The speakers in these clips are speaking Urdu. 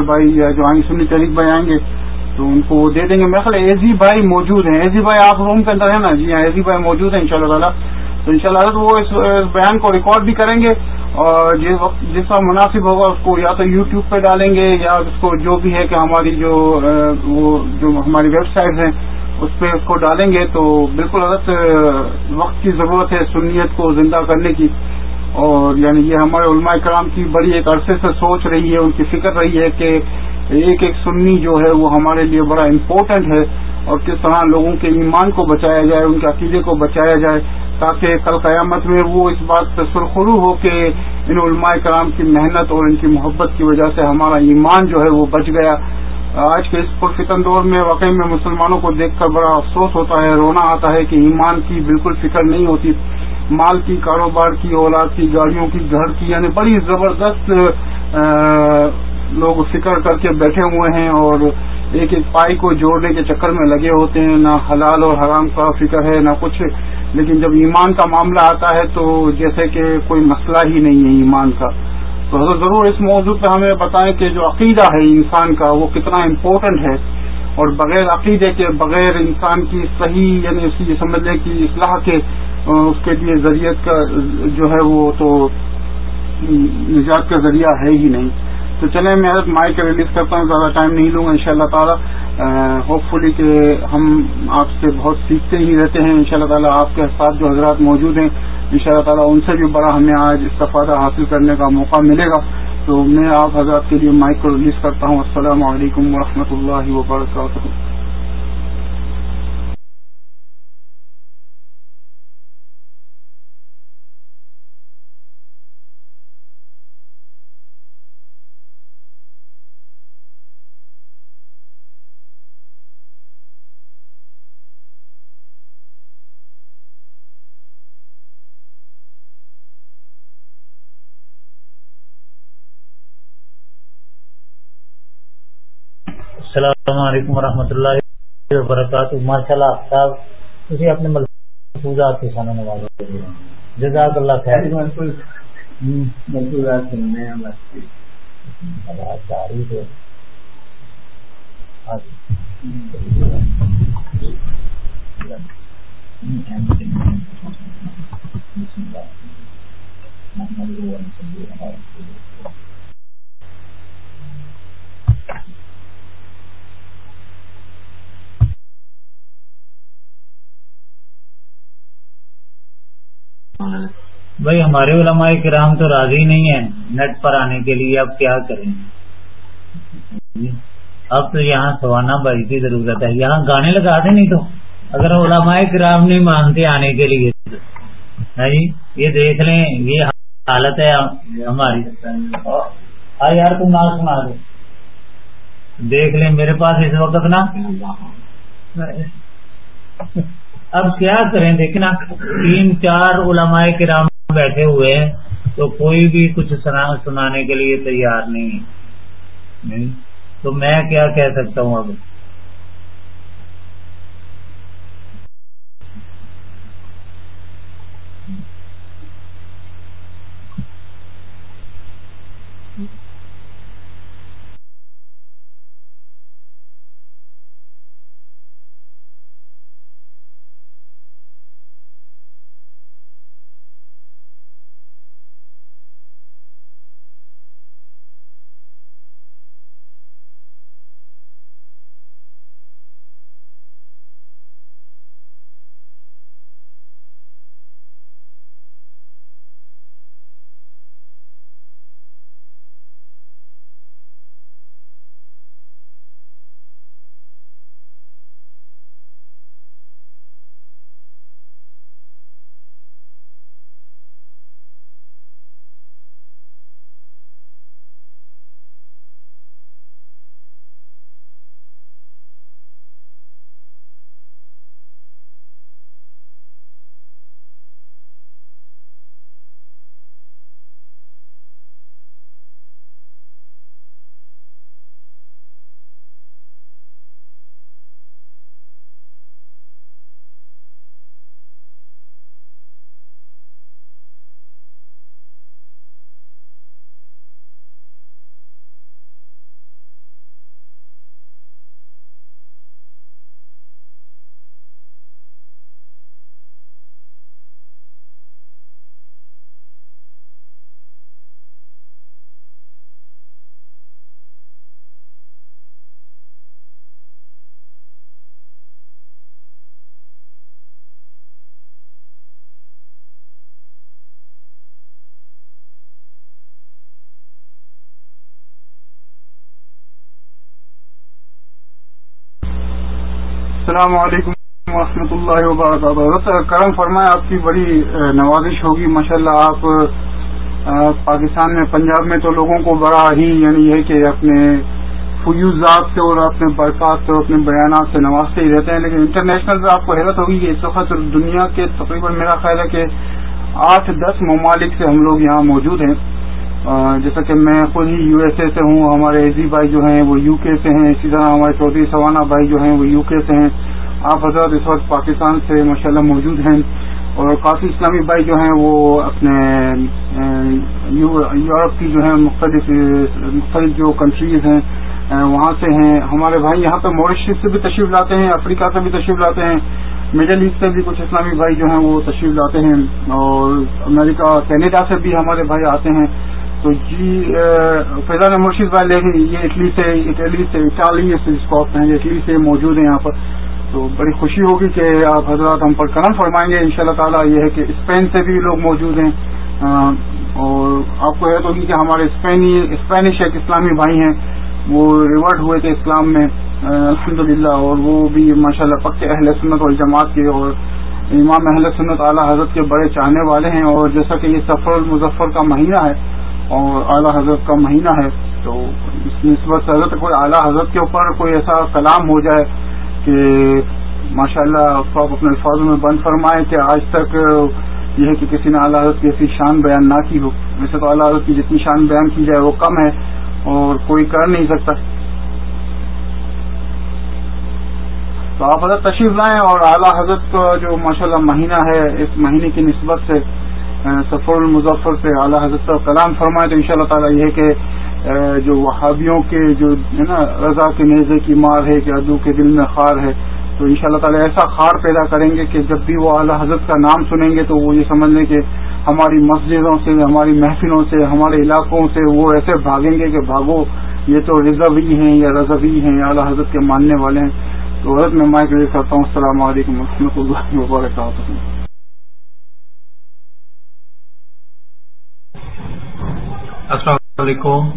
بھائی یا جو آئیں سنی تحریک بھائی آئیں گے، تو ان کو وہ دے دیں گے۔ میں خیال ایزی بھائی موجود ہیں۔ ایزی بھائی آپ روم کے اندر ہیں نا؟ جی ہاں ایزی بھائی موجود ہیں ان شاء اللہ تعالیٰ۔ تو ان شاء اللہ وہ اس بیان کو ریکارڈ بھی کریں گے اور جس وقت جس کا مناسب ہوگا اس کو یا تو یوٹیوب پہ ڈالیں گے یا اس کو جو بھی ہے کہ ہماری جو وہ جو ہماری ویب سائٹ ہیں، اس پہ اس کو ڈالیں گے۔ تو بالکل غلط وقت کی ضرورت ہے سنیت کو زندہ کرنے کی۔ اور یعنی یہ ہمارے علماء کرام کی بڑی ایک عرصے سے سوچ رہی ہے، ان کی فکر رہی ہے کہ ایک ایک سنی جو ہے وہ ہمارے لیے بڑا امپورٹنٹ ہے اور کس طرح لوگوں کے ایمان کو بچایا جائے، ان کے عقیدے کو بچایا جائے تاکہ کل قیامت میں وہ اس بات سے سرخرو ہو کہ ان علماء کرام کی محنت اور ان کی محبت کی وجہ سے ہمارا ایمان جو ہے وہ بچ گیا۔ آج کے اس پرفتن دور میں، واقعی میں مسلمانوں کو دیکھ کر بڑا افسوس ہوتا ہے، رونا آتا ہے کہ ایمان کی بالکل فکر نہیں ہوتی۔ مال کی، کاروبار کی، اولاد کی، گاڑیوں کی، گھر کی یعنی بڑی زبردست لوگ فکر کر کے بیٹھے ہوئے ہیں اور ایک ایک پائی کو جوڑنے کے چکر میں لگے ہوتے ہیں۔ نہ حلال اور حرام کا فکر ہے، نہ کچھ لیکن جب ایمان کا معاملہ آتا ہے تو جیسے کہ کوئی مسئلہ ہی نہیں ہے ایمان کا۔ تو حضرت ضرور اس موضوع پہ ہمیں بتائیں کہ جو عقیدہ ہے انسان کا، وہ کتنا امپورٹنٹ ہے۔ اور بغیر عقیدے کے، بغیر انسان کی صحیح یعنی اس کی سمجھ لیں کہ اصلاح کے اس کے لیے ذریعت کا، جو ہے وہ تو نجات کا ذریعہ ہے ہی نہیں۔ تو چلیں، میں مائک ریلیز کرتا ہوں، زیادہ ٹائم نہیں لوں گا ان شاء اللہ تعالیٰ۔ ہوپ فلی کہ ہم آپ سے بہت سیکھتے ہی رہتے ہیں۔ ان شاء اللہ تعالیٰ آپ کے ساتھ جو حضرات موجود ہیں ان شاء اللہ تعالیٰ ان سے بھی بڑا ہمیں آج استفادہ حاصل کرنے کا موقع ملے گا۔ تو میں آپ حضرات کے لیے مائک کو ریلیز کرتا ہوں۔ السلام علیکم ورحمۃ اللہ وبرکاتہ۔ السلام علیکم ورحمۃ اللہ وبرکاتہ۔ ماشاء اللہ صاحب تھی اپنے ملفوظات کے سامنے نواز جزاک اللہ خیر۔ بھائی ہمارے علماء کرام تو راضی نہیں ہیں نیٹ پر آنے کے لیے، اب کیا کریں؟ اب تو یہاں سوانا بھائی کی ضرورت ہے۔ یہاں گانے لگا دیں نہیں تو۔ اگر علماء کرام نہیں مانتے آنے کے لیے ہاں جی؟ یہ دیکھ لیں، یہ حالت ہے ہماری۔ ہاں یار، تم نہ سنا دو۔ دیکھ لیں، میرے پاس اس وقت نا اب کیا کریں؟ دیکھنا۔ تین چار علماء کرام بیٹھے ہوئے ہیں، تو کوئی بھی کچھ سنانے کے لیے تیار نہیں؟ تو میں کیا کہہ سکتا ہوں اب؟ السلام علیکم ورحمۃ اللہ وبرکاتہ۔ کرم فرمائے آپ کی بڑی نوازش ہوگی، ماشاءاللہ آپ پاکستان میں، پنجاب میں تو لوگوں کو بڑا ہی یعنی یہ کہ اپنے فیوزات سے اور اپنے برکات سے اور اپنے بیانات سے نوازتے ہی رہتے ہیں، لیکن انٹرنیشنل سے آپ کو حیرت ہوگی کہ اس وقت دنیا کے تقریباً میرا خیال ہے کہ آٹھ دس ممالک سے ہم لوگ یہاں موجود ہیں۔ جیسا کہ میں خود ہی یو ایس اے سے ہوں، ہمارے ایزی بھائی جو ہیں وہ یو کے سے ہیں، اسی طرح ہمارے چودھری سوانہ بھائی جو ہیں وہ یو کے سے ہیں۔ آپ حضرت اس وقت پاکستان سے ماشاءاللہ موجود ہیں اور کافی اسلامی بھائی جو ہیں وہ اپنے یورپ کی جو ہیں مختلف مختلف جو کنٹریز ہیں وہاں سے ہیں۔ ہمارے بھائی یہاں پہ موریشس سے بھی تشریف لاتے ہیں، افریقہ سے بھی تشریف لاتے ہیں۔ مڈل ایسٹ سے بھی کچھ اسلامی بھائی جو ہیں وہ تشریف لاتے ہیں اور امریکہ، کینیڈا سے بھی ہمارے بھائی آتے ہیں۔ تو جی فیضان مرشید بھائی لیکن یہ اٹلی سے اٹلی سے اٹالی اسکاپ ہیں اٹلی سے موجود ہیں یہاں پر تو بڑی خوشی ہوگی کہ آپ حضرات ہم پر کرم فرمائیں گے ان شاء اللہ تعالیٰ یہ ہے کہ اسپین سے بھی لوگ موجود ہیں اور آپ کو یہ تو کہ ہمارے اسپینی اسپینش ایک اسلامی بھائی ہیں وہ ریورٹ ہوئے تھے اسلام میں الحمد للہ اور وہ بھی ماشاء اللہ پکے اہل سنت اور جماعت کے اور امام اہل سنت اعلیٰ حضرت کے بڑے چاہنے والے ہیں اور جیسا کہ یہ سفر المظفر کا مہینہ ہے اور اعلیٰ حضرت کا مہینہ ہے، تو اس نسبت سے حضرت کوئی اعلیٰ حضرت کے اوپر کوئی ایسا کلام ہو جائے کہ ماشاء اللہ آپ اپنے الفاظوں میں بند فرمائے کہ آج تک یہ ہے کہ کسی نے اعلیٰ حضرت کی ایسی شان بیان نہ کی ہو۔ ویسے تو اعلیٰ حضرت کی جتنی شان بیان کی جائے وہ کم ہے اور کوئی کر نہیں سکتا۔ تو آپ حضرت تشریف لائیں اور اعلیٰ حضرت کا جو ماشاءاللہ مہینہ ہے، اس مہینے کی نسبت سے سفر المظفر سے اعلیٰ حضرت کا کلام فرمائے تو ان شاء اللہ تعالیٰ یہ کہ جو وہابیوں کے جو، ہے نا، رضا کے نیزے کی مار ہے، کہ ادو کے دل میں خار ہے، تو ان شاء اللہ تعالیٰ ایسا خار پیدا کریں گے کہ جب بھی وہ اعلیٰ حضرت کا نام سنیں گے تو وہ یہ سمجھ لیں کہ ہماری مسجدوں سے، ہماری محفلوں سے، ہمارے علاقوں سے وہ ایسے بھاگیں گے کہ بھاگو، یہ تو رضوی ہیں یا رضوی ہیں، یا اعلیٰ حضرت کے ماننے والے ہیں۔ تو حضرت میں مائک لے کرتا ہوں۔ السلام علیکم و رحمۃ اللہ وبرکاتہ۔ السلام علیکم۔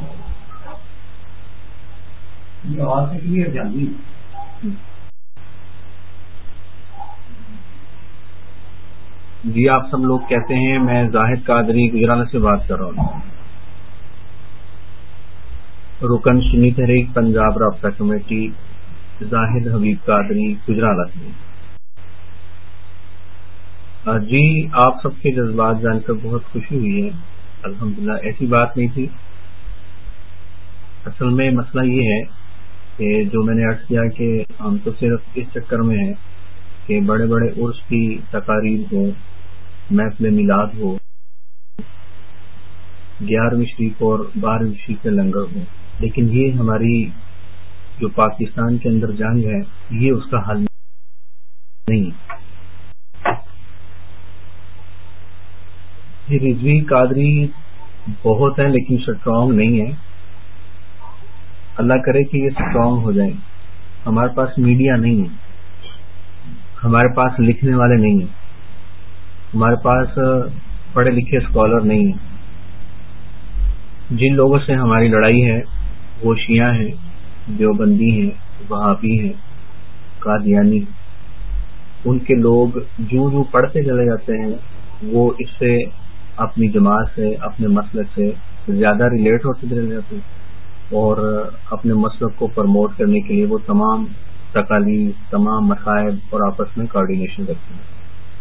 جی آپ سب لوگ کہتے ہیں؟ میں زاہد قادری گجرالہ سے بات کر رہا ہوں۔ رکن سنی تحریک پنجاب رابطہ کمیٹی زاہد حبیب قادری گجرالہ سے۔ جی آپ سب کے جذبات جان کر بہت خوشی ہوئی ہے۔ الحمدللہ، ایسی بات نہیں تھی۔ اصل میں مسئلہ یہ ہے کہ جو میں نے ارض کیا کہ ہم تو صرف اس چکر میں ہیں کہ بڑے بڑے عرس کی تقاریب ہوں، محفل میلاد ہو گیارہویں شریف اور بارہویں شریف کے لنگر ہو لیکن یہ ہماری جو پاکستان کے اندر جنگ ہے، یہ اس کا حل نہیں۔ یہ رضوی قادری بہت ہے لیکن اسٹرانگ نہیں ہے اللہ کرے کہ یہ اسٹرانگ ہو جائیں۔ ہمارے پاس میڈیا نہیں ہے۔ ہمارے پاس لکھنے والے نہیں ہیں۔ ہمارے پاس پڑھے لکھے اسکالر نہیں ہیں۔ جن لوگوں سے ہماری لڑائی ہے، وہ شیعہ ہیں، دیوبندی ہیں، وہابی ہیں، قادیانی ان کے لوگ جو جو پڑھتے چلے جاتے ہیں، وہ اس سے اپنی جماعت سے، اپنے مسلک سے زیادہ ریلیٹ ہوتے چلے جاتے ہیں۔ اور اپنے مسلک کو پروموٹ کرنے کے لیے وہ تمام تکالیف تمام مسائل اور آپس میں کوآڈینیشن کرتے ہیں۔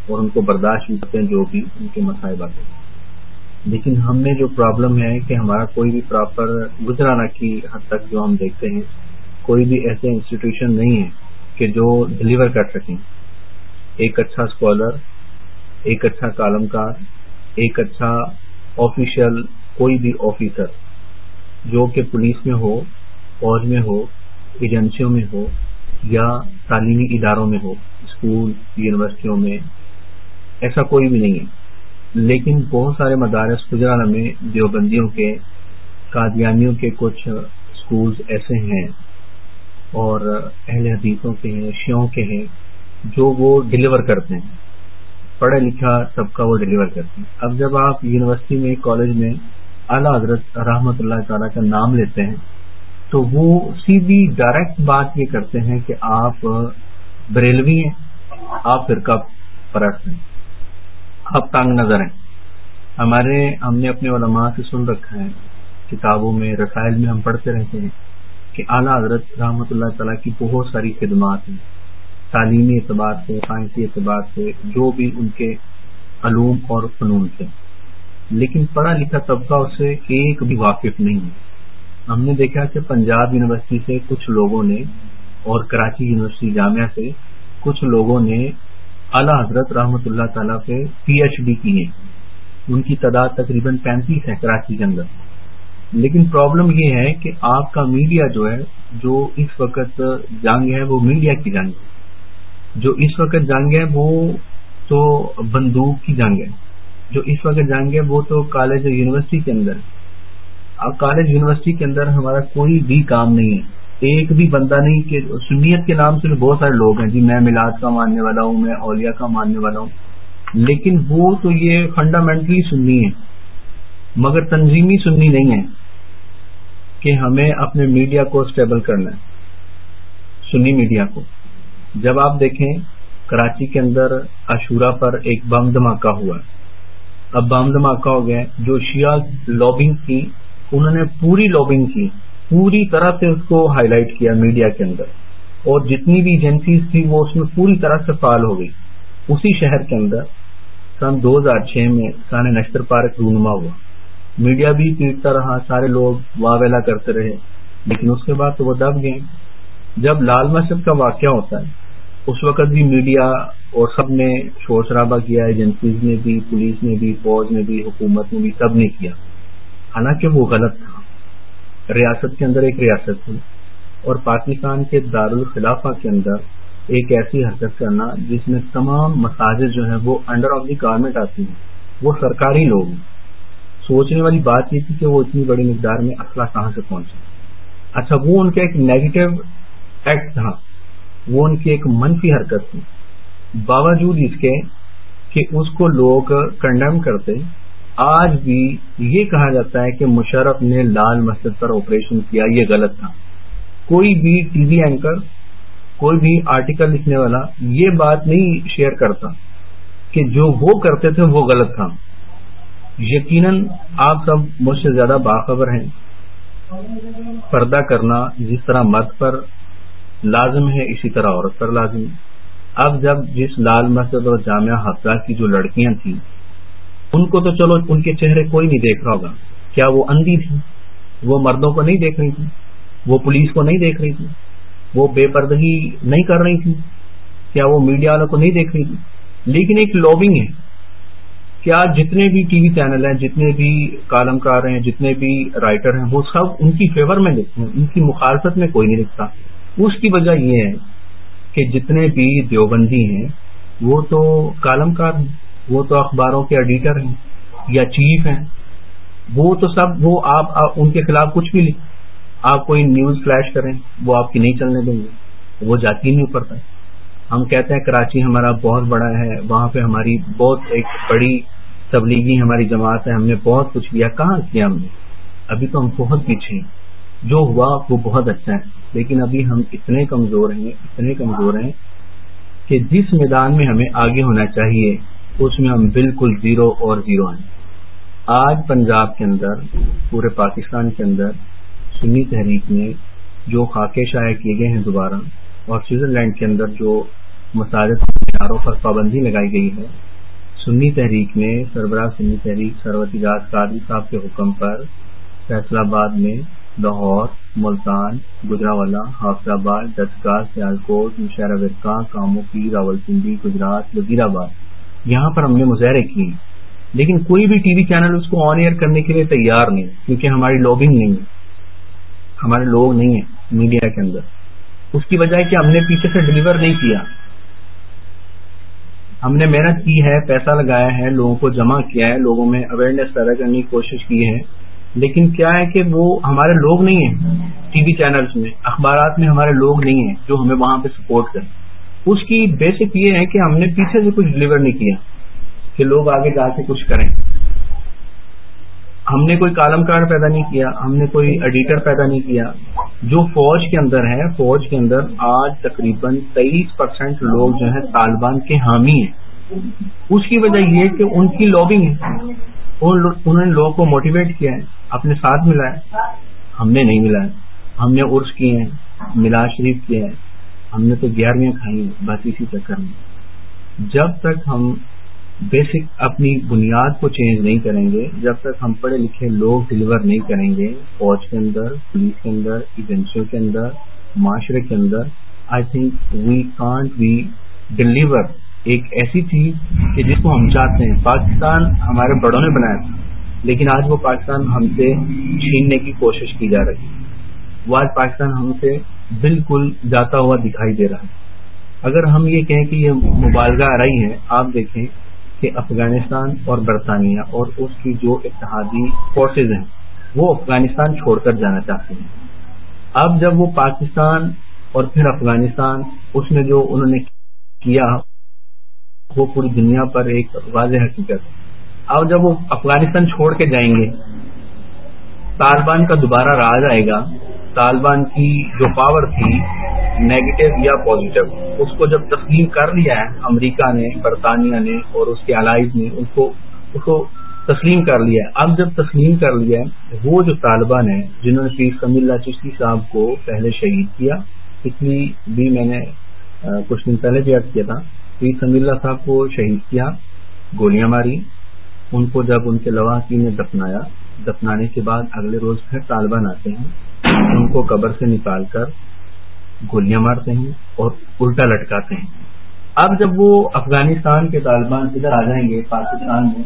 اور ان کو برداشت بھی کرتے ہیں جو بھی ان کے مسائل آتے ہیں۔ لیکن ہم میں جو پرابلم ہے کہ ہمارا کوئی بھی پراپر گزرانا کی حد تک جو ہم دیکھتے ہیں، کوئی بھی ایسے انسٹیٹیوشن نہیں ہے کہ جو ڈلیور کر سکیں۔ ایک اچھا اسکالر ایک اچھا کالم کار ایک اچھا آفیشل کوئی بھی آفیسر جو کہ پولیس میں ہو، فوج میں ہو، ایجنسیوں میں ہو یا تعلیمی اداروں میں ہو، اسکول، یونیورسٹیوں میں، ایسا کوئی بھی نہیں ہے۔ لیکن بہت سارے مدارس گجرالا میں دیوبندیوں کے، قادیانیوں کے کچھ اسکولز ایسے ہیں اور اہل حدیثوں کے ہیں شیوں کے ہیں جو وہ ڈلیور کرتے ہیں۔ پڑھا لکھا سب کا وہ ڈلیور کرتے ہیں اب جب آپ یونیورسٹی میں کالج میں اعلیٰ حضرت رحمت اللہ تعالیٰ کا نام لیتے ہیں، تو وہ سیدھی ڈائریکٹ بات یہ کرتے ہیں کہ آپ بریلوی ہیں، آپ فرقہ پرست ہیں، آپ تنگ نظر ہیں۔ ہمارے، ہم نے اپنے علماء سے سن رکھا ہے، کتابوں میں، رسائل میں ہم پڑھتے رہتے ہیں کہ اعلیٰ حضرت رحمۃ اللہ تعالیٰ کی بہت ساری خدمات ہیں۔ تعلیمی اعتبار سے، سائنسی اعتبار سے، جو بھی ان کے علوم اور فنون تھے۔ لیکن پڑھا لکھا طبقہ اس سے ایک بھی واقف نہیں ہے۔ ہم نے دیکھا کہ پنجاب یونیورسٹی سے کچھ لوگوں نے اور کراچی یونیورسٹی جامعہ سے کچھ لوگوں نے اعلیٰ حضرت رحمۃ اللہ تعالیٰ پہ پی ایچ ڈی کی ہے ان کی تعداد تقریباً پینتیس ہے کراچی کے اندر۔ لیکن پرابلم یہ ہے کہ آپ کا میڈیا جو ہے، جو اس وقت جنگ ہے، وہ میڈیا کی جنگ ہے۔ جو اس وقت جنگ ہے وہ تو بندوق کی جنگ ہے۔ جو اس وقت جنگ ہے وہ تو کالج اور یونیورسٹی کے اندر۔ اب کالج یونیورسٹی کے اندر ہمارا کوئی بھی کام نہیں ہے۔ ایک بھی بندہ نہیں کہ سنیت کے نام سے بہت سارے لوگ ہیں۔ جی میں میلاد کا ماننے والا ہوں، میں اولیا کا ماننے والا ہوں۔ لیکن وہ تو یہ فنڈامنٹلی سننی ہے مگر تنظیمی سننی نہیں ہے کہ ہمیں اپنے میڈیا کو اسٹیبل کرنا ہے۔ سنی میڈیا کو۔ جب آپ دیکھیں کراچی کے اندر اشورا پر ایک بم دھماکہ ہوا۔ اب بم دھماکہ ہو گیا جو شیعہ لابنگ کی، انہوں نے پوری لابنگ کی، پوری طرح سے اس کو ہائی لائٹ کیا میڈیا کے اندر۔ اور جتنی بھی ایجنسیز تھی، وہ اس میں پوری طرح سے فعال ہو گئی۔ اسی شہر کے اندر سن دو ہزار چھ میں سان نشتر پارک رونما ہوا۔ میڈیا بھی پیٹتا رہا، سارے لوگ واویلا کرتے رہے۔ لیکن اس کے بعد تو وہ دب گئے۔ جب لال مسجد کا واقعہ ہوتا ہے اس وقت بھی میڈیا اور سب نے شور شرابہ کیا ایجنسیز نے بھی، پولیس نے بھی، فوج نے بھی، حکومت نے بھی، سب نے کیا۔ حالانکہ وہ غلط تھا۔ ریاست کے اندر ایک ریاست تھی اور پاکستان کے دارالخلافہ کے اندر ایک ایسی حرکت کرنا جس میں تمام مساجد جو ہیں وہ انڈر آف دی گورنمنٹ آتی ہیں۔ وہ سرکاری لوگ ہیں۔ سوچنے والی بات یہ تھی کہ وہ اتنی بڑی مقدار میں اسلحہ کہاں سے پہنچے؟ اچھا وہ ان کا ایک نیگیٹو ایکٹ تھا۔ وہ ان کی ایک منفی حرکت تھی۔ باوجود اس کے کہ اس کو لوگ کنڈیم کرتے، آج بھی یہ کہا جاتا ہے کہ مشرف نے لال مسجد پر آپریشن کیا، یہ غلط تھا۔ کوئی بھی ٹی وی اینکر کوئی بھی آرٹیکل لکھنے والا یہ بات نہیں شیئر کرتا کہ جو وہ کرتے تھے وہ غلط تھا۔ یقیناً آپ سب مجھ سے زیادہ باخبر ہیں۔ پردہ کرنا جس طرح مرد پر لازم ہے اسی طرح عورت پر لازم اب جب جس لال مسجد اور جامعہ حفظہ کی جو لڑکیاں تھیں، ان کو تو چلو ان کے چہرے کوئی نہیں دیکھ رہا ہوگا۔ کیا وہ اندھی تھی وہ مردوں کو نہیں دیکھ رہی تھی وہ پولیس کو نہیں دیکھ رہی تھی وہ بے پردگی نہیں کر رہی تھی کیا وہ میڈیا والوں کو نہیں دیکھ رہی تھی لیکن ایک لابنگ ہے۔ کیا جتنے بھی ٹی وی چینل ہیں، جتنے بھی کالم کار ہیں، جتنے بھی رائٹر ہیں، وہ سب ان کی فیور میں لکھتے ہیں۔ ان کی مخالفت میں کوئی نہیں لکھتا اس کی وجہ یہ ہے کہ جتنے بھی دیوبندی ہیں، وہ تو کالم کار ہیں، وہ تو اخباروں کے ایڈیٹر ہیں یا چیف ہیں۔ وہ تو سب، وہ آپ ان کے خلاف کچھ بھی لکھ آپ کوئی نیوز فلیش کریں، وہ آپ کی نہیں چلنے دیں گے۔ وہ جاتی نہیں پڑتا ہم کہتے ہیں کراچی ہمارا بہت بڑا ہے، وہاں پہ ہماری بہت ایک بڑی تبلیغی ہماری جماعت ہے، ہم نے بہت کچھ کیا۔ کہاں کیا ہم نے؟ ابھی تو ہم بہت پیچھے ہیں۔ جو ہوا وہ بہت اچھا ہے۔ لیکن ابھی ہم اتنے کمزور ہیں، اتنے کمزور ہیں کہ جس میدان میں ہمیں آگے ہونا چاہیے، اس میں ہم بالکل زیرو اور زیرو ہیں۔ آج پنجاب کے اندر، پورے پاکستان کے اندر، سنی تحریک میں جو خاکے شائع کیے گئے ہیں دوبارہ، اور سوئٹزرلینڈ کے اندر جو مساجد، معیاروں پر پابندی لگائی گئی ہے، سنی تحریک میں سربراہ سنی تحریک سروت اجاز قادری صاحب کے حکم پر فیصلہ آباد میں لاہور، ملتان گجراوالا حافظ آباد ڈسکا سیالکوٹ مشہرہ ورکا کاموکی راول پنڈی گجرات وزیر آباد یہاں پر ہم نے مظاہرے کیے۔ ہیں لیکن کوئی بھی ٹی وی چینل اس کو آن ایئر کرنے کے لیے تیار نہیں، کیونکہ ہماری لابنگ نہیں ہے۔ ہمارے لوگ نہیں ہیں میڈیا کے اندر۔ اس کی وجہ کہ ہم نے پیچھے سے ڈلیور نہیں کیا۔ ہم نے محنت کی ہے، پیسہ لگایا ہے، لوگوں کو جمع کیا ہے، لوگوں میں اویئرنیس پیدا کرنے کی کوشش کی ہے۔ لیکن کیا ہے کہ وہ ہمارے لوگ نہیں ہیں ٹی وی چینلز میں، اخبارات میں ہمارے لوگ نہیں ہیں جو ہمیں وہاں پہ سپورٹ کریں۔ اس کی بیسک یہ ہے کہ ہم نے پیچھے سے کچھ ڈلیور نہیں کیا کہ لوگ آگے جا کے کچھ کریں۔ ہم نے کوئی کالم کار پیدا نہیں کیا، ہم نے کوئی ایڈیٹر پیدا نہیں کیا۔ جو فوج کے اندر ہے، فوج کے اندر آج تقریباً تیئیس پرسینٹ لوگ جو ہیں طالبان کے حامی ہیں۔ اس کی وجہ یہ کہ ان کی لابنگ ہے۔ انہوں نے لوگوں کو موٹیویٹ کیا ہے۔ اپنے ساتھ ملا ہے؟ ہم نے نہیں ملا ہم نے عرس کیے ہیں ملاد شریف کیا ہے ہم نے تو گیارہویں کھائی ہیں، بس اسی چکر میں۔ جب تک ہم بیسک اپنی بنیاد کو چینج نہیں کریں گے، جب تک ہم پڑھے لکھے لوگ ڈلیور نہیں کریں گے، فوج کے اندر پولیس کے اندر ایجنسیوں کے اندر، معاشرے کے اندر I think we can't we deliver ایک ایسی چیز کہ جس کو ہم چاہتے ہیں۔ پاکستان ہمارے بڑوں نے بنایا تھا۔ لیکن آج وہ پاکستان ہم سے چھیننے کی کوشش کی جا رہی ہے۔ وہ آج پاکستان ہم سے بالکل جاتا ہوا دکھائی دے رہا ہے۔ اگر ہم یہ کہیں کہ یہ مبالغہ آ رہی ہے، آپ دیکھیں کہ افغانستان اور برطانیہ اور اس کی جو اتحادی فورسز ہیں، وہ افغانستان چھوڑ کر جانا چاہتے ہیں۔ اب جب وہ پاکستان اور پھر افغانستان، اس میں جو انہوں نے کیا، وہ پوری دنیا پر ایک واضح حقیقت اب جب وہ افغانستان چھوڑ کے جائیں گے، طالبان کا دوبارہ راج آئے گا۔ طالبان کی جو پاور تھی نیگیٹو یا پازیٹو اس کو جب تسلیم کر لیا ہے، امریکہ نے، برطانیہ نے اور اس کے الائز نے، اس کو اس کو تسلیم کر لیا ہے۔ اب جب تسلیم کر لیا ہے، وہ جو طالبان ہیں، جنہوں نے پیر سمی اللہ چشتی صاحب کو پہلے شہید کیا، اتنی بھی میں نے کچھ دن پہلے بھی عرض کیا تھا۔ پیر سمی اللہ صاحب کو شہید کیا، گولیاں ماری۔ ان کو جب ان کے لواحقی نے دفنایا، دفنانے کے بعد اگلے روز پھر طالبان آتے ہیں، ان کو قبر سے نکال کر گولیاں مارتے ہیں اور الٹا لٹکاتے ہیں۔ اب جب وہ افغانستان کے طالبان ادھر آ جائیں گے، پاکستان میں،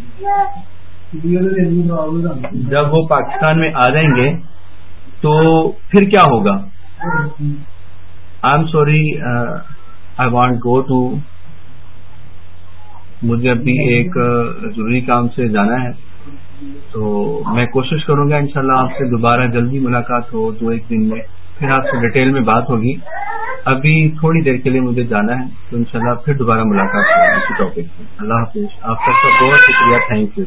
جب وہ پاکستان میں آ جائیں گے، تو پھر کیا ہوگا؟ I am sorry I want go to مجھے ابھی ایک ضروری کام سے جانا ہے۔ تو میں کوشش کروں گا انشاءاللہ شاء آپ سے دوبارہ جلدی ملاقات ہو، دو ایک دن میں۔ پھر آپ سے ڈیٹیل میں بات ہوگی۔ ابھی تھوڑی دیر کے لیے مجھے جانا ہے، تو انشاءاللہ پھر دوبارہ ملاقات ہوگی اسی ٹاپک سے اللہ حافظ، آپ سب کا بہت شکریہ تھینک یو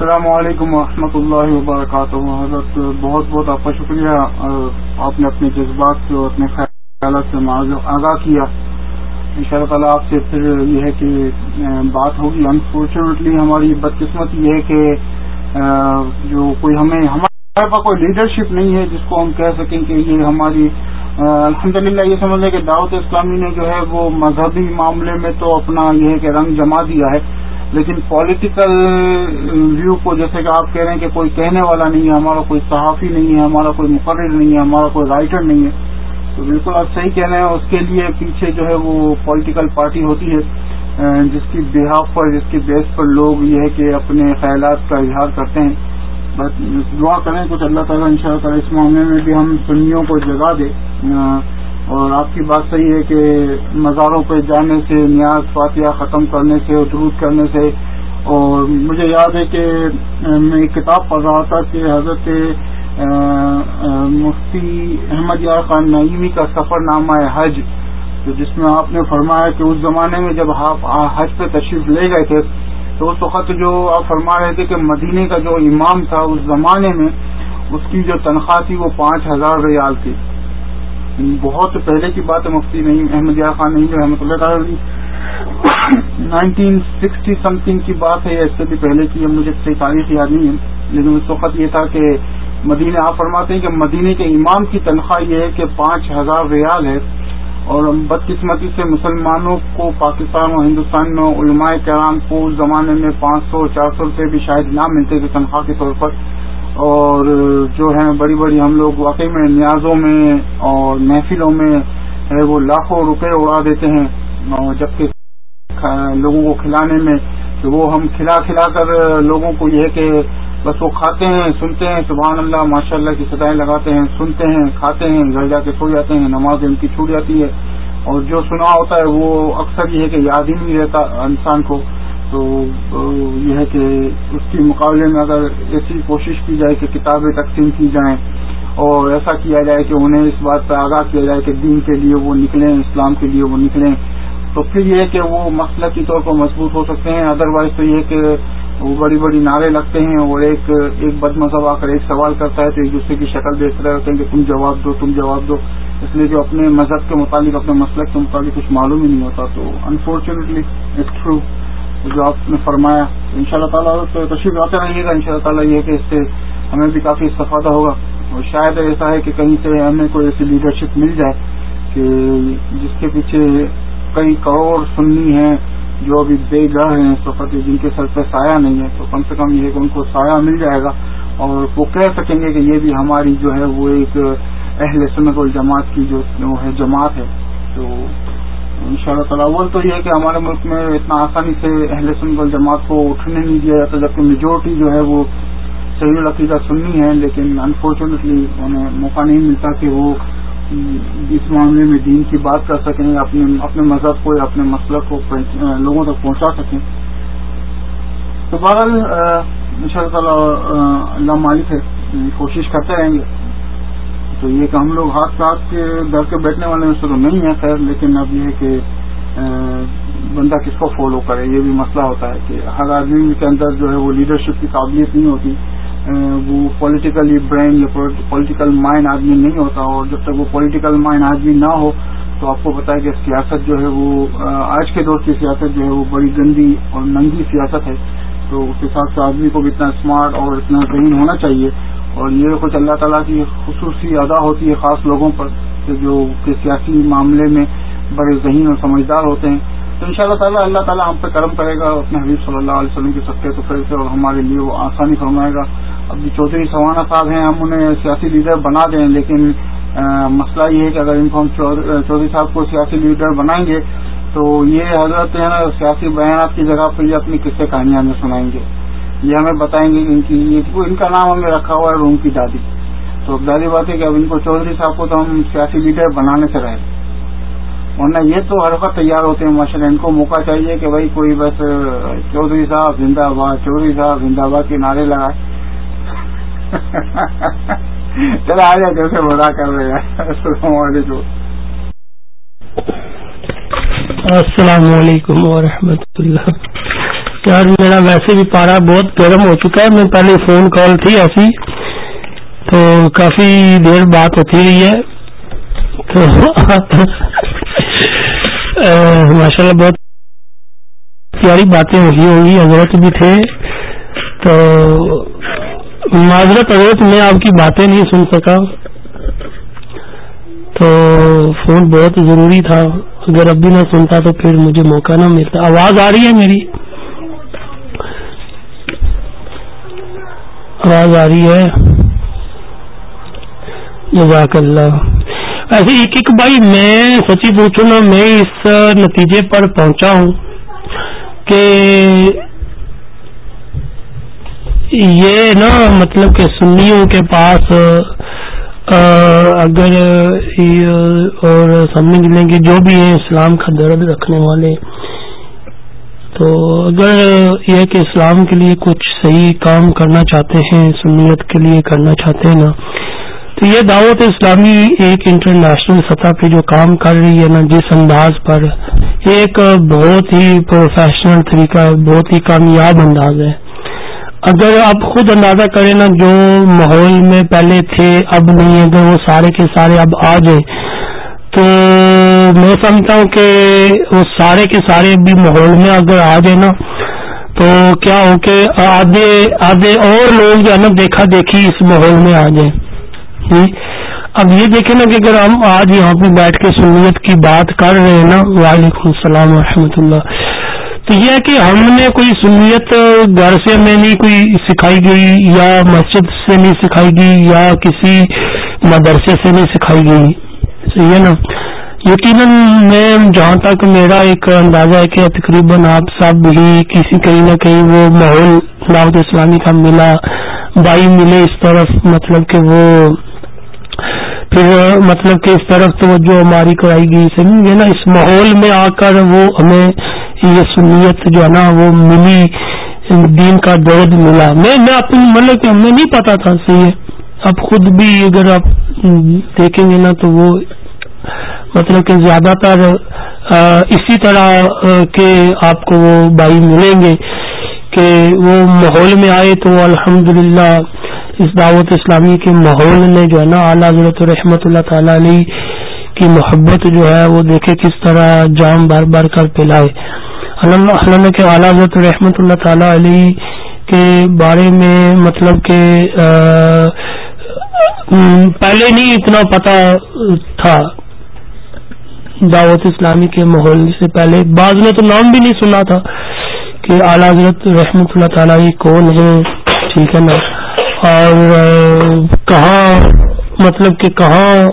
السلام علیکم ورحمۃ اللہ وبرکاتہ۔ حضرت، بہت بہت آپ کا شکریہ آپ نے اپنے جذبات سے اور اپنے خیالات سے آگاہ کیا۔ ان شاء اللہ تعالیٰ آپ سے پھر یہ ہے کہ بات ہوگی۔ انفارچونیٹلی ہماری بدقسمت یہ ہے کہ جو کوئی ہمیں ہمارے پاس کوئی لیڈرشپ نہیں ہے جس کو ہم کہہ سکیں کہ یہ ہماری الحمد للہ یہ سمجھ لیں کہ دعوت اسلامی نے جو ہے وہ مذہبی معاملے میں تو اپنا یہ ہے کہ رنگ جما دیا ہے۔ لیکن پولیٹیکل ویو کو جیسے کہ آپ کہہ رہے ہیں کہ کوئی کہنے والا نہیں ہے، ہمارا کوئی صحافی نہیں ہے، ہمارا کوئی مقرر نہیں ہے، ہمارا کوئی رائٹر نہیں ہے۔ تو بالکل آپ صحیح کہہ رہے ہیں، اس کے لیے پیچھے جو ہے وہ پولیٹیکل پارٹی ہوتی ہے جس کی بحاف پر، جس کی بیس پر لوگ یہ ہے کہ اپنے خیالات کا اظہار کرتے ہیں۔ بس دعا کریں، کچھ اللہ تعالیٰ ان شاء اللہ تعالیٰ اس معاملے میں بھی ہم سنیوں کو جگا دے۔ اور آپ کی بات صحیح ہے کہ مزاروں پہ جانے سے، نیاز فاتحہ ختم کرنے سے، درود کرنے سے، اور مجھے یاد ہے کہ میں ایک کتاب پڑھ رہا تھا کہ حضرت مفتی احمد یار خان نعیمی کا سفر نامہ ہے حج، تو جس میں آپ نے فرمایا کہ اس زمانے میں جب آپ حج پہ تشریف لے گئے تھے، تو اس وقت جو آپ فرما رہے تھے کہ مدینے کا جو امام تھا، اس زمانے میں اس کی جو تنخواہ تھی وہ پانچ ہزار ریال تھی۔ بہت پہلے کی بات ہے، مفتی نہیں احمد خان نہیں رحمۃ اللہ تعالی نائنٹین سکسٹی سم تھنگ کی بات ہے یا اس سے بھی پہلے کی مجھے صحیح تاریخ یاد نہیں ہے۔ لیکن اس وقت یہ تھا کہ مدینے آپ فرماتے ہیں کہ مدینے کے امام کی تنخواہ یہ ہے کہ پانچ ہزار ریال ہے۔ اور بدقسمتی سے مسلمانوں کو پاکستان اور ہندوستان میں علماء کرام کو اس زمانے میں پانچ سو، چار سو روپے بھی شاید نہ ملتے تھے تنخواہ کے طور پر اور جو ہے بڑی بڑی ہم لوگ واقعی میں نیازوں میں اور محفلوں میں وہ لاکھوں روپے اڑا دیتے ہیں جبکہ لوگوں کو کھلانے میں تو وہ ہم کھلا کھلا کر لوگوں کو یہ کہ بس وہ کھاتے ہیں، سنتے ہیں، سبحان اللہ ماشاء اللہ کی سدائیں لگاتے ہیں، سنتے ہیں، کھاتے ہیں، گھر جا کے سو جاتے ہیں، نماز ان کی چھوٹ جاتی ہے اور جو سنا ہوتا ہے وہ اکثر یہ ہے کہ یاد ہی نہیں رہتا انسان کو۔ تو یہ ہے کہ اس کے مقابلے میں اگر ایسی کوشش کی جائے کہ کتابیں تقسیم کی جائیں اور ایسا کیا جائے کہ انہیں اس بات پہ آگاہ کیا جائے کہ دین کے لیے وہ نکلیں، اسلام کے لیے وہ نکلیں، تو پھر یہ ہے کہ وہ مسئلہ کی طور پر مضبوط ہو سکتے ہیں۔ ادروائز تو یہ کہ وہ بڑی بڑی نعرے لگتے ہیں اور ایک ایک بد مذہب آ کر ایک سوال کرتا ہے تو ایک دوسرے کی شکل دیکھ رہے ہوتے ہیں کہ تم جواب دو، تم جواب دو۔ اس لیے جو اپنے مذہب کے متعلق، اپنے مسلک کے متعلق کچھ معلوم ہی نہیں ہوتا، تو انفارچونیٹلی اٹس ٹرو جو آپ نے فرمایا ان شاء اللہ تعالیٰ تو تشریف آتے رہیے گا ان شاء اللہ تعالیٰ یہ کہ اس سے ہمیں بھی کافی استفادہ ہوگا۔ اور شاید ایسا ہے کہ کہیں سے ہمیں کوئی ایسی لیڈرشپ مل جائے کہ جس کے پیچھے کئی کروڑ سننی ہیں جو ابھی بے گاہ ہیں اس وقت جن کے سر پہ سایہ نہیں ہے، تو کم سے کم یہ کہ ان کو سایہ مل جائے گا۔ اور وہ کہہ سکیں گے کہ یہ بھی ہماری جو ہے وہ ایک اہل سنت الجماعت کی جو ہے جماعت ہے، تو ان شاء اللہ تعالیٰ، اول تو یہ ہے کہ ہمارے ملک میں اتنا آسانی سے اہل سنت الجماعت کو اٹھنے نہیں دیا جاتا، جبکہ میجورٹی جو ہے وہ صحیح العقیدہ سننی ہے لیکن انفارچونیٹلی انہیں موقع نہیں ملتا کہ وہ اس معاملے میں دین کی بات کر سکیں، اپنے اپنے مذہب کو یا اپنے مسئلہ کو لوگوں تک پہنچا سکیں۔ تو بہرحال ان شاء اللہ تعالیٰ اللہ مالک ہے، کوشش کرتے رہیں گے۔ تو یہ کہ ہم لوگ ہاتھ ساتھ کے ڈر کے بیٹھنے والے میں تو نہیں ہے خیر، لیکن اب یہ کہ بندہ کس کو فالو کرے، یہ بھی مسئلہ ہوتا ہے کہ ہر آدمی کے اندر جو ہے وہ لیڈرشپ کی قابلیت نہیں ہوتی وہ پولیٹیکلی برین یا پولیٹیکل مائنڈ آدمی نہیں ہوتا اور جب تک وہ پولیٹیکل مائنڈ آدمی نہ ہو تو آپ کو بتایا کہ سیاست جو ہے وہ آج کے دور کی سیاست جو ہے وہ بڑی گندی اور ننگی سیاست ہے۔ تو اس حساب سے آدمی کو بھی اتنا اسمارٹ اور اتنا ذہین ہونا چاہیے اور یہ کچھ اللہ تعالیٰ کی خصوصی ادا ہوتی ہے خاص لوگوں پر کہ جو کہ سیاسی معاملے میں بڑے ذہین اور سمجھدار ہوتے ہیں۔ تو ان شاء اللہ تعالیٰ اللہ تعالیٰ ہم پہ کرم کرے گا اپنے حبیب صلی اللہ علیہ وسلم کے سب تو پھر سے اور ہمارے لیے وہ آسانی فرمائے گا۔ اب جو چودھری سوانہ صاحب ہیں، ہم انہیں سیاسی لیڈر بنا دیں، لیکن مسئلہ یہ ہے کہ اگر ان کو ہم چودھری صاحب کو سیاسی لیڈر بنائیں گے، تو یہ حضرت ہے نا، سیاسی بیانات کی جگہ پہ یہ اپنی قصے کہانیاں ہمیں سنائیں گے۔ یہ ہمیں بتائیں گے ان کی ان کا نام ہمیں رکھا ہوا ہے روم کی دادی۔ تو ظاہری بات ہے کہ اب ان کو چودھری صاحب کو تو ہم سیاسی لیڈر بنانے سے رہے۔ ورنہ یہ تو ہر وقت تیار ہوتے ہیں۔ ماشاء اللہ ان کو موقع چاہیے کہ بھائی کوئی بس چودھری صاحب زندہ آباد، چودھری صاحب زندہ آباد کے نعرے لگائے۔ چلو آ جائے، جیسے بڑا کر رہے ہیں۔ السلام علیکم۔ السلام علیکم ورحمۃ اللہ۔ یار میرا ویسے بھی پارا بہت گرم ہو چکا ہے۔ میں پہلے فون کال تھی ایسی، تو کافی دیر بات ہوتی رہی ہے۔ تو ماشاء اللہ بہت پیاری باتیں ہوئی ہوں گی حضرت بھی تھے۔ تو معذرت، حضرت، میں آپ کی باتیں نہیں سن سکا۔ تو فون بہت ضروری تھا۔ اگر اب بھی نہ سنتا تو پھر مجھے موقع نہ ملتا۔ آواز آ رہی ہے میری۔ آواز آ رہی ہے۔ جزاک اللہ۔ ایسے ایک ایک بھائی میں سچی پوچھوں نا، میں اس نتیجے پر پہنچا ہوں کہ یہ نا مطلب کہ سنیوں کے پاس اگر اور سمجھ لیں گے جو بھی ہیں، اسلام کا درد رکھنے والے تو اگر یہ کہ اسلام کے لیے کچھ صحیح کام کرنا چاہتے ہیں، سنیت کے لیے کرنا چاہتے ہیں نا، تو یہ دعوت اسلامی ایک انٹرنیشنل سطح پہ جو کام کر رہی ہے نا، جس انداز پر یہ ایک بہت ہی پروفیشنل طریقہ، بہت ہی کامیاب انداز ہے۔ اگر آپ خود اندازہ کریں نا، جو ماحول میں پہلے تھے، اب نہیں اگر وہ سارے کے سارے اب آ جائیں تو میں سمجھتا ہوں کہ وہ سارے کے سارے بھی ماحول میں اگر آ جائیں نا، تو کیا ہو کہ آدھے آدھے اور لوگ جو ہے نا، دیکھا دیکھی اس ماحول میں آ جائیں۔ جی۔ اب یہ دیکھیں نا کہ اگر ہم آج یہاں پہ بیٹھ کے سنیت کی بات کر رہے ہیں نا، وعلیکم السلام ورحمۃ اللہ۔ تو یہ ہے کہ ہم نے کوئی سنیت گھر سے ہمیں نہیں کوئی سکھائی گئی، یا مسجد سے نہیں سکھائی گئی، یا کسی مدرسے سے نہیں سکھائی گئی۔ صحیح ہے نا۔ یقیناً میں جہاں تک میرا ایک اندازہ ہے کہ تقریباً آپ سب بھی کسی کہیں نہ کہیں وہ ماحول دعوت اسلامی کا ملا، بھائی ملے اس طرف مطلب کہ وہ پھر مطلب کہ اس طرف توجہ ہماری کرائی گئی۔ سمجھے نا، اس ماحول میں آ کر وہ ہمیں یہ سنیت جو ہے نا، وہ ملی، دین کا درد ملا۔ میں میں اپنی مطلب کہ ہمیں نہیں پتا تھا۔ صحیح اب خود بھی اگر آپ دیکھیں گے نا تو وہ مطلب کہ زیادہ تر اسی طرح کے آپ کو وہ بھائی ملیں گے کہ وہ ماحول میں آئے تو الحمد اس دعوت اسلامی کے ماحول نے جو ہے نا اعلیٰ حضرت رحمۃ اللہ تعالی علیہ کی محبت جو ہے وہ دیکھے کس طرح جام بار بار کر پلائے علامہ کے اعلیٰ حضرت رحمۃ اللہ تعالی علیہ کے بارے میں مطلب کہ پہلے نہیں، اتنا پتا تھا۔ دعوت اسلامی کے ماحول سے پہلے۔ بعض نے تو نام بھی نہیں سنا تھا کہ اعلیٰ حضرت رحمت اللہ تعالی کون ہے ٹھیک ہے نا۔ اور، کہاں مطلب کہ کہاں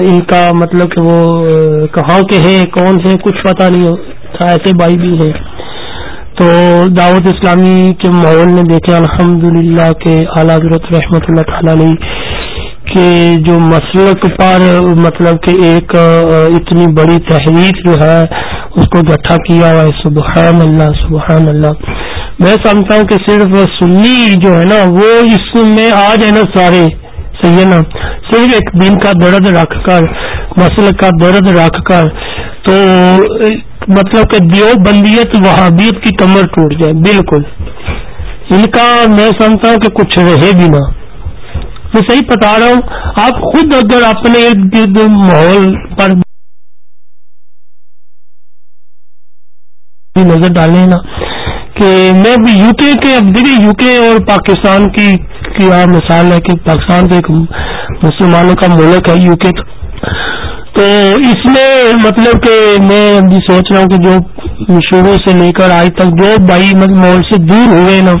ان کا مطلب کہ وہ، کہاں کے ہیں، کون سے کچھ پتہ نہیں تھا۔ ایسے بھائی بھی ہیں۔ تو دعوت اسلامی کے ماحول نے دیکھے الحمد للہ کے اعلیٰ حضرت رحمت اللہ تعالی کہ جو مسلک پر مطلب کہ ایک اتنی بڑی تحریک جو ہے، اس کو گٹھا کیا ہوا ہے، سبحان اللہ سبحان اللہ۔ میں سمجھتا ہوں کہ صرف سنی جو ہے نا، وہ اس میں آ جائے نا سارے، صحیح ہے نا؟ صرف ایک دن کا درد رکھ کر، مسلک کا درد رکھ کر، تو مطلب کہ دیو بندیت وہابیت کی کمر ٹوٹ جائے، بالکل۔ ان کا میں سمجھتا ہوں کہ کچھ رہے بھی نہ۔ میں صحیح بتا رہا ہوں، آپ خود اگر اپنے ارد گرد ماحول پر نظر ڈالیں نا، کہ میں بھی یو کے کے، اب دیکھیے یو کے اور پاکستان کی کیا مثال ہے کہ پاکستان تو ایک مسلمانوں کا ملک ہے یو کے تو۔ اس میں مطلب کہ میں ابھی سوچ رہا ہوں کہ جو شروع سے لے کر آج تک جو بھائی مطلب ماحول سے دور ہوئے نا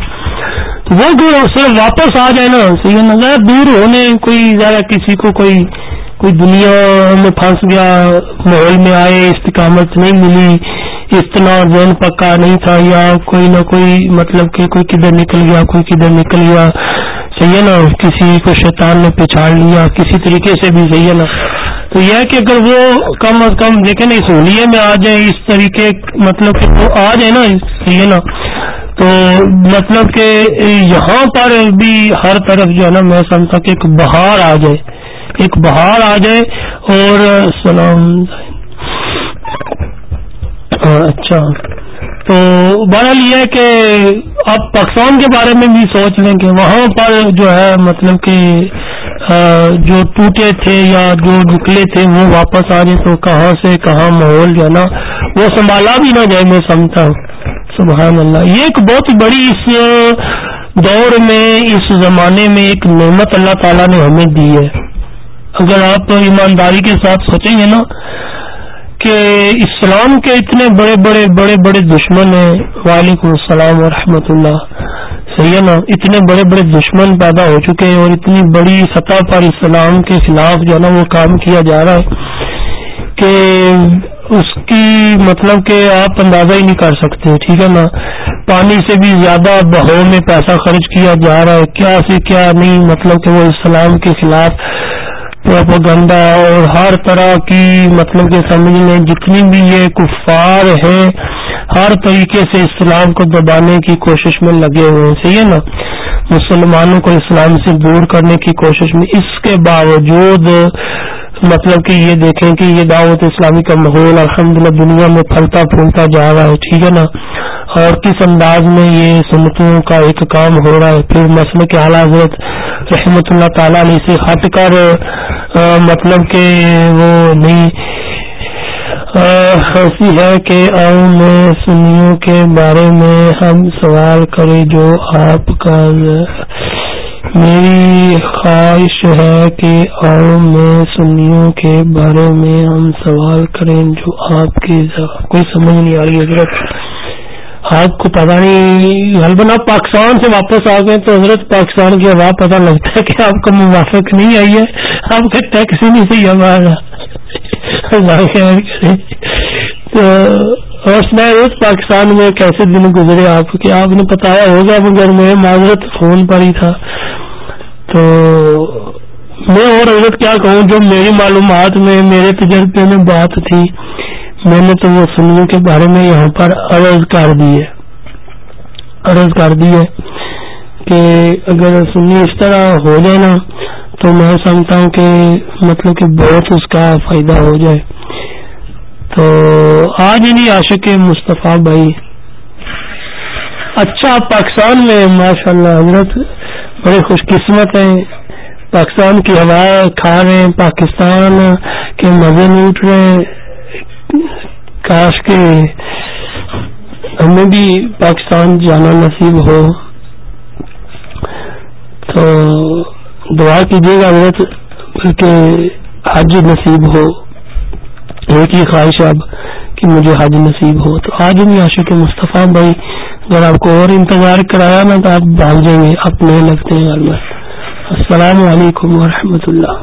وہ صرف واپس آ جائے نا صحیح نا دور ہونے، کوئی ذرا کسی کو کوئی کوئی دنیا میں پھنس گیا، ماحول میں آئے، استقامت نہیں ملی استنا ذہن پکا نہیں تھا، یا کوئی نہ کوئی مطلب کہ کوئی کدھر نکل گیا، کوئی کدھر نکل گیا۔ صحیح ہے نا، کسی کو شیطان نے پچھاڑ لیا، کسی طریقے سے بھی صحیح ہے نا۔ تو یہ کہ اگر وہ کم از کم دیکھیں نا اس ہولیے میں آ جائے اس طریقے مطلب کہ وہ آ جائے نا، صحیح ہے نا۔ تو مطلب کہ یہاں پر بھی ہر طرف جو ہے نا میں سمجھتا کہ ایک بہار آ جائے، ایک بہار آ جائے اور سلام ہاں، اچھا۔ تو بہرحال یہ کہ آپ پاکستان کے بارے میں بھی سوچ لیں کہ وہاں پر جو ہے مطلب کہ جو ٹوٹے تھے یا جو نکلے تھے وہ واپس آ جائے تو کہاں سے کہاں ماحول جو ہے نا وہ سنبھالا بھی نہ جائے، میں سمجھتا ہوں۔ سبحان اللہ، یہ ایک بہت بڑی اس دور میں، اس زمانے میں ایک نعمت اللہ تعالیٰ نے ہمیں دی ہے۔ اگر آپ ایمانداری کے ساتھ سوچیں گے نا کہ اسلام کے اتنے بڑے بڑے بڑے بڑے دشمن ہیں، وعلیکم السلام ورحمۃ اللہ۔ صحیح ہے نا؟ اتنے بڑے بڑے دشمن پیدا ہو چکے ہیں اور اتنی بڑی سطح پر اسلام کے خلاف جو ہے نا، وہ کام کیا جا رہا ہے کہ اس کی مطلب کہ آپ اندازہ ہی نہیں کر سکتے، ٹھیک ہے نا؟ پانی سے بھی زیادہ بہو میں پیسہ خرچ کیا جا رہا ہے، کیا سے کیا نہیں؟ مطلب کہ وہ اسلام کے خلاف پروپگنڈا اور ہر طرح کی مطلب کہ سمجھ لیں، جتنی بھی یہ کفار ہیں، ہر طریقے سے اسلام کو دبانے کی کوشش میں لگے ہوئے ہیں، صحیح ہے نا؟ مسلمانوں کو اسلام سے دور کرنے کی کوشش میں، اس کے باوجود مطلب کہ یہ دیکھیں کہ یہ دعوت اسلامی کا ماحول الحمد للہ دنیا میں پھلتا پھولتا جا رہا ہے، ٹھیک ہے نا؟ اور کس انداز میں یہ سنتوں کا ایک کام ہو رہا ہے؟ پھر مسئلے کے اعلیٰ حضرت رحمۃ اللہ تعالیٰ نے اسے ہٹ کر مطلب کہ وہ نہیں ایسی ہے کہ میں سنیوں کے بارے میں ہم سوال کریں جو آپ کا میری خواہش ہے کہ آؤ میں سنیوں کے بارے میں ہم سوال کریں جو آپ کی کوئی سمجھ نہیں آ رہی حضرت، آپ کو پتا نہیں غلباً آپ پاکستان سے واپس آ گئے تو حضرت پاکستان کی آواز پتا لگتا ہے کہ آپ کو موافق نہیں آئی ہے۔ آپ کے ٹیکس ہی نہیں صحیح ہمارا تو اور اس پاکستان میں کیسے دن گزرے آپ کے، آپ نے بتایا ہوگا مگر میں معذرت فون پر ہی تھا۔ تو میں اور عورت کیا کہوں، جو میری معلومات میں، میرے تجربے میں بات تھی، میں نے تو وہ سننے کے بارے میں یہاں پر عرض کر دی ہے۔ عرض کر دی ہے کہ اگر سنی اس طرح ہو جائے نا، تو میں سمجھتا ہوں کہ مطلب کہ بہت اس کا فائدہ ہو جائے۔ تو آج نہیں، عاشق مصطفیٰ بھائی۔ اچھا پاکستان میں ماشاء اللہ حضرت بڑے خوش قسمت ہیں۔ پاکستان کی ہوا کھا رہے ہیں، پاکستان کے مزے لوٹ رہے ہیں۔ کاش کے ہمیں بھی پاکستان جانا نصیب ہو۔ تو دعا کیجیے گا حضرت کہ حج نصیب ہو۔ ایک ہی خواہش اب کہ مجھے حج نصیب ہو۔ تو آج بھی عاشق مصطفیٰ بھائی، اگر آپ کو اور انتظار کرایا نا تو آپ بھاگ جائیں گے، آپ نہیں لگتے ہیں گھر میں۔ السلام علیکم ورحمۃ اللہ۔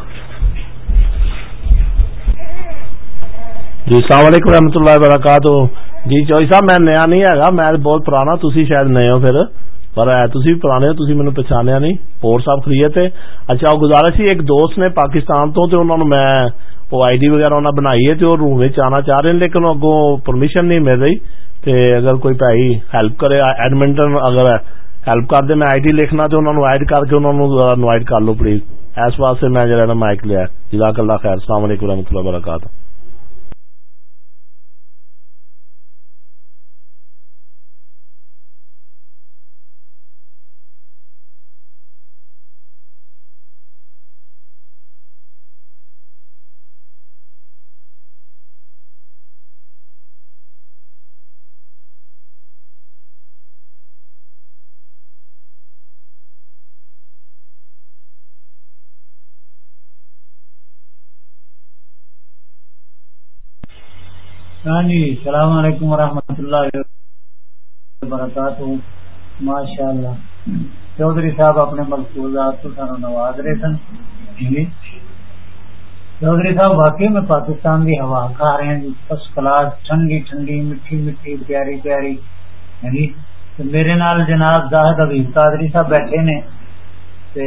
جی السلام علیکم ورحمۃ اللہ وبرکاتہ۔ جی چوئی صاحب، میں نیا نہیں ہے میں بہت پرانا تھی شاید نئے ہو پھر، پر تھی پرانے ہو تھی مینو پچھانیا نہیں۔ پور صاحب خرید تھے اچھا وہ گزارش ایک دوست نے پاکستان تو انہوں نے میں وہ آئی ڈی وغیرہ انہیں بنائی ہے روم آنا چاہ رہے ہیں لیکن اگوں پرمیشن نہیں مل رہی تے اگر کوئی بھائی ہیلپ کرے ایڈمنٹن اگر ہیلپ کر دے میں آئی ڈی لکھنا تو انہوں نے ایڈ کر کے انہوں نے انوائٹ کر لو پلیز اس واسطے میں جا مائک لیا جزاک اللہ خیر السلام علیکم و رحمۃ ہاں جی السلام علیکم ورحمۃ اللہ وبرکاتہ۔ ماشاء اللہ چودھری صاحب اپنے ملفوظات کو سانو نواز رہے سن۔ جی۔ چودھری صاحب، واقعی میں پاکستان کی ہوا کھا رہے ہیں۔ جی فرسٹ کلاس، ٹھنڈی ٹھنڈی، میٹھی میٹھی، پیاری پیاری۔ ہاں جی۔ میرے نال جناب زاہد ابیب قادری صاحب بیٹھے نے۔ تے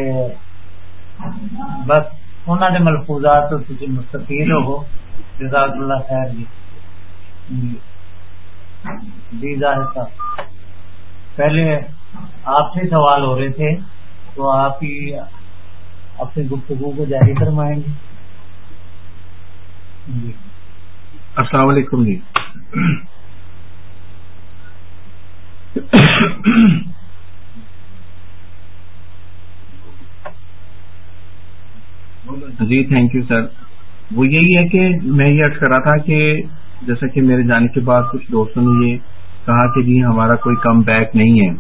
بس انہوں نے ملفوظات تو مستفید ہو جزاک اللہ خیر جی۔ جی ظاہر صاحب پہلے آپ سے سوال ہو رہے تھے، تو آپ ہی اپنی گفتگو کو جاری فرمائیں گے۔ جی۔ السلام علیکم جی۔ جی تھینک یو سر وہ یہی ہے کہ میں یہ ارد کر رہا تھا کہ جیسا کہ میرے جانے کے بعد کچھ دوستوں نے یہ کہا کہ جی ہمارا کوئی کم بیک نہیں ہے۔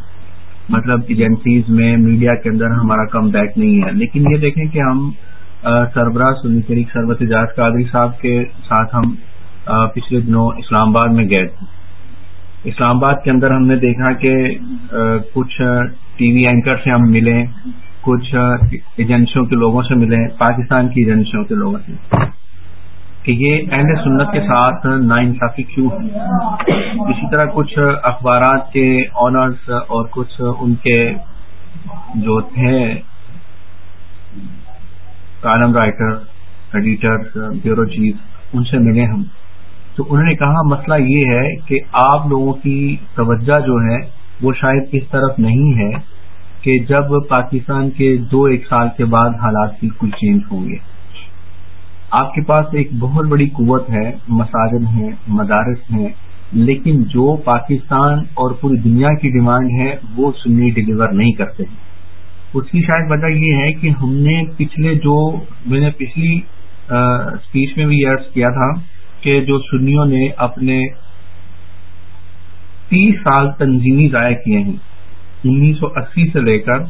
مطلب ایجنسیز میں میڈیا کے اندر ہمارا کم بیک نہیں ہے۔ لیکن یہ دیکھیں کہ ہم سربراہ سنی طریق سربت اجاز قادری صاحب کے ساتھ ہم پچھلے دنوں اسلام آباد میں گئے تھے۔ اسلام آباد کے اندر ہم نے دیکھا کہ کچھ ٹی وی اینکر سے ہم ملے، کچھ ایجنسیوں کے لوگوں سے ملے، پاکستان کی ایجنسیوں کے لوگوں سے۔ کہ یہ اہل سنت کے ساتھ نا انصافی کیوں ہے؟ اسی طرح کچھ اخبارات کے آنرز اور کچھ ان کے جو تھے column writer editor bureau chief ان سے ملے ہم۔ تو انہوں نے کہا، مسئلہ یہ ہے کہ آپ لوگوں کی توجہ جو ہے، وہ شاید اس طرف نہیں ہے کہ جب پاکستان کے دو ایک سال کے بعد حالات بالکل چینج ہوں گے۔ آپ کے پاس ایک بہت بڑی قوت ہے، مساجد ہیں، مدارس ہیں، لیکن جو پاکستان اور پوری دنیا کی ڈیمانڈ ہے، وہ سنی ڈلیور نہیں کرتے اس کی شاید وجہ یہ ہے کہ ہم نے پچھلے جو، میں نے پچھلی اسپیچ میں بھی عرض کیا تھا کہ جو سنیوں نے اپنے تیس سال تنظیمی ضائع کیے ہیں، انیس سو اسی سے لے کر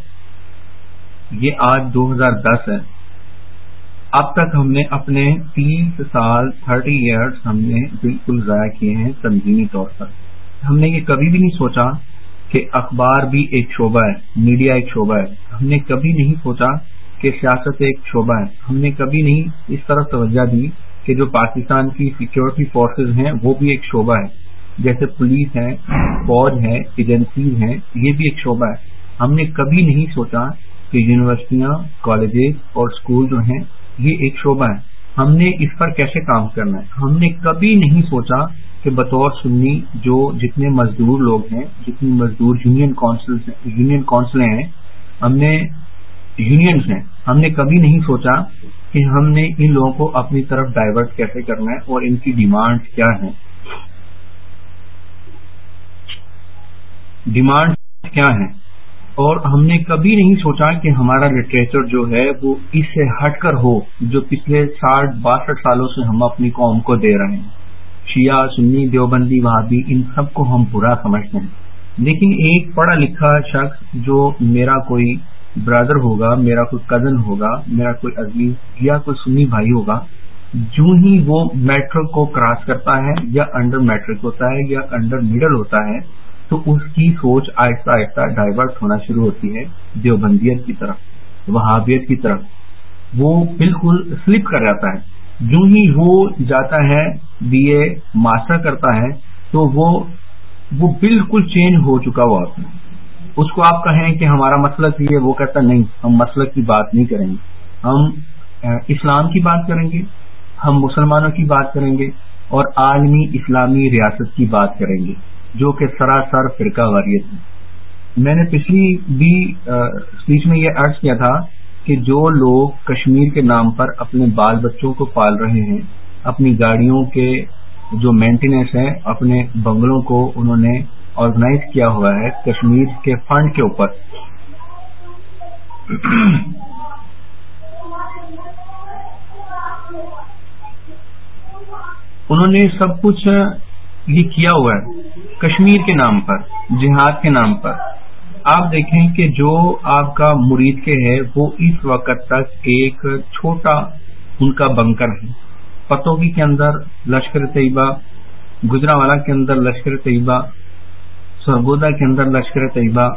یہ آج دو ہزار دس ہے۔ اب تک ہم نے اپنے تیس سال، تھرٹی ایئرس ہم نے بالکل ضائع کیے ہیں تنظیمی طور پر۔ ہم نے یہ کبھی بھی نہیں سوچا کہ اخبار بھی ایک شعبہ ہے، میڈیا ایک شعبہ ہے۔ ہم نے کبھی نہیں سوچا کہ سیاست ایک شعبہ ہے۔ ہم نے کبھی نہیں اس طرح توجہ دی کہ جو پاکستان کی سیکورٹی فورسز ہیں، وہ بھی ایک شعبہ ہے۔ جیسے پولیس ہے، فوج ہے ایجنسیز ہیں، یہ بھی ایک شعبہ ہے۔ ہم نے کبھی نہیں سوچا کہ یونیورسٹیاں کالجز اور اسکول جو ہیں یہ ایک شعبہ ہے۔ ہم نے اس پر کیسے کام کرنا ہے؟ ہم نے کبھی نہیں سوچا کہ بطور سنی جو جتنے مزدور لوگ ہیں، جتنی مزدور یونین کونسل یونین کونسلیں ہیں، ہم نے یونینز ہیں۔ ہم نے کبھی نہیں سوچا کہ ہم نے ان لوگوں کو اپنی طرف ڈائیورٹ کیسے کرنا ہے اور ان کی ڈیمانڈ کیا ہیں۔ ڈیمانڈ کیا ہیں؟ اور ہم نے کبھی نہیں سوچا کہ ہمارا لٹریچر جو ہے وہ اس سے ہٹ کر ہو، جو پچھلے ساٹھ، باسٹھ سالوں سے ہم اپنی قوم کو دے رہے ہیں۔ شیعہ، سنی، دیوبندی، وہابی، ان سب کو ہم برا سمجھتے ہیں۔ لیکن ایک پڑھا لکھا شخص جو میرا کوئی برادر ہوگا، میرا کوئی کزن ہوگا، میرا کوئی عزیز یا کوئی سنی بھائی ہوگا، جو ہی وہ میٹرک کو کراس کرتا ہے یا انڈر میٹرک ہوتا ہے یا انڈر مڈل ہوتا ہے تو اس کی سوچ آہستہ آہستہ ڈائیورٹ ہونا شروع ہوتی ہے دیوبندیت کی طرف، وہابیت کی طرف۔ وہ بالکل سلپ کر جاتا ہے۔ جو ہی وہ جاتا ہے، بی اے ماسٹر کرتا ہے، تو وہ وہ بالکل چینج ہو چکا ہوا ہوتا ہے۔ اس کو آپ کہیں کہ ہمارا مسلک یہ، وہ کہتا نہیں، ہم مسلک کی بات نہیں کریں گے۔ ہم اسلام کی بات کریں گے۔ ہم مسلمانوں کی بات کریں گے اور عالمی اسلامی ریاست کی بات کریں گے۔ جو کہ سراسر فرقہ واریت ہے میں نے پچھلی بھی اسپیچ میں یہ عرض کیا تھا کہ جو لوگ کشمیر کے نام پر اپنے بال بچوں کو پال رہے ہیں، اپنی گاڑیوں کے جو مینٹیننس ہے اپنے بنگلوں کو انہوں نے آرگنائز کیا ہوا ہے کشمیر کے فنڈ کے اوپر۔ انہوں نے سب کچھ یہ کیا ہوا ہے۔ کشمیر کے نام پر، جہاد کے نام پر۔ آپ دیکھیں کہ جو آپ کا مرید کے ہے، وہ اس وقت تک ایک چھوٹا ان کا بنکر ہے۔ پتوگی کے اندر لشکر طیبہ گجرا والا کے اندر لشکر طیبہ، سرگودا کے اندر لشکر طیبہ،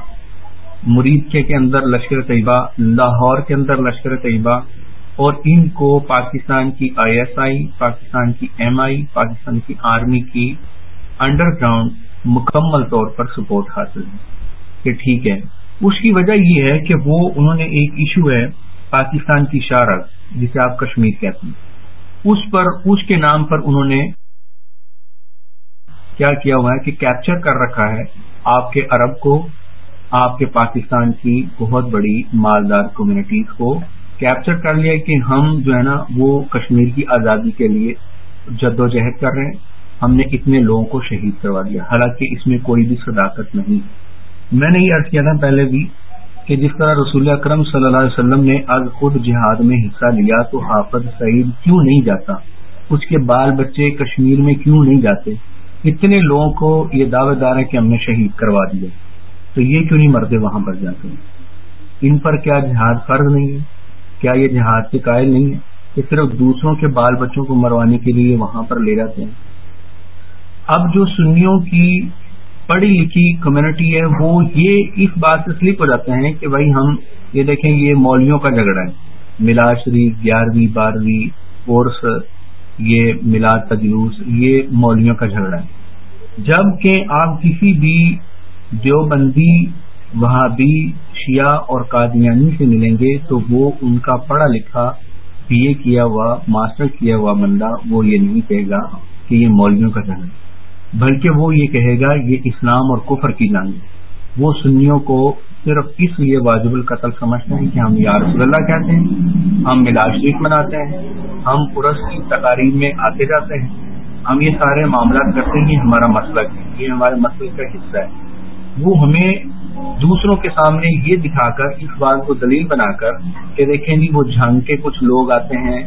مرید کے کے اندر لشکر طیبہ، لاہور کے اندر لشکر طیبہ، اور ان کو پاکستان کی آئی ایس آئی، پاکستان کی ایم آئی، پاکستان کی آرمی کی انڈر گراؤنڈ مکمل طور پر سپورٹ حاصل ہے کہ ٹھیک ہے۔ اس کی وجہ یہ ہے کہ وہ، انہوں نے ایک ایشو ہے، پاکستان کی شارک جسے آپ کشمیر کہتے ہیں۔ اس پر، اس کے نام پر انہوں نے کیا کیا ہوا ہے کہ کیپچر کر رکھا ہے آپ کے عرب کو، آپ کے پاکستان کی بہت بڑی مالدار کمیونٹیز کو۔ کیپچر کر لیا کہ ہم جو ہے نا، وہ کشمیر کی آزادی کے لیے جد و جہد کر رہے ہیں۔ ہم نے اتنے لوگوں کو شہید کروا دیا، حالانکہ اس میں کوئی بھی صداقت نہیں۔ میں نے یہ عرض کیا تھا پہلے بھی کہ جس طرح رسول اکرم صلی اللہ علیہ وسلم نے از خود جہاد میں حصہ لیا تو حافظ سعید کیوں نہیں جاتا؟ اس کے بال بچے کشمیر میں کیوں نہیں جاتے؟ اتنے لوگوں کو یہ دعوے دار ہے کہ ہم نے شہید کروا دیا۔ تو یہ کیوں نہیں مرتے وہاں پر جاتے ہیں ان پر کیا جہاد فرض نہیں ہے؟ کیا یہ جہاد کے قائل نہیں ہے کہ صرف دوسروں کے بال بچوں کو مروانے کے لیے وہاں پر لے جاتے ہیں؟ اب جو سنیوں کی پڑھی لکھی کمیونٹی ہے، وہ یہ اس بات سے سلپ ہو جاتے ہیں کہ بھائی ہم، یہ دیکھیں یہ مولویوں کا جھگڑا ہے۔ میلاد شریف، گیارہویں، بارہویں کورس، یہ میلاد تجلوس یہ مولویوں کا جھگڑا ہے۔ جبکہ آپ کسی بھی دیوبندی وہاں بھی شیعہ اور قادیانی سے ملیں گے تو وہ ان کا پڑھا لکھا، بی اے کیا ہوا، ماسٹر کیا ہوا بندہ وہ یہ نہیں کہے گا کہ یہ مولویوں کا جھگڑا ہے۔ بلکہ وہ یہ کہے گا، یہ اسلام اور کفر کی جانب وہ سنیوں کو صرف اس لیے واجب القتل سمجھتے ہیں کہ ہم یا رسول اللہ کہتے ہیں، ہم ملاد شریف مناتے ہیں، ہم پرس کی تقاریب میں آتے جاتے ہیں۔ ہم یہ سارے معاملات کرتے ہیں، یہ ہمارا مسئلہ ہے، یہ ہمارے مسئلے کا حصہ ہے۔ وہ ہمیں دوسروں کے سامنے یہ دکھا کر اس بات کو دلیل بنا کر کہ دیکھیں جی وہ جھنگ کے کچھ لوگ آتے ہیں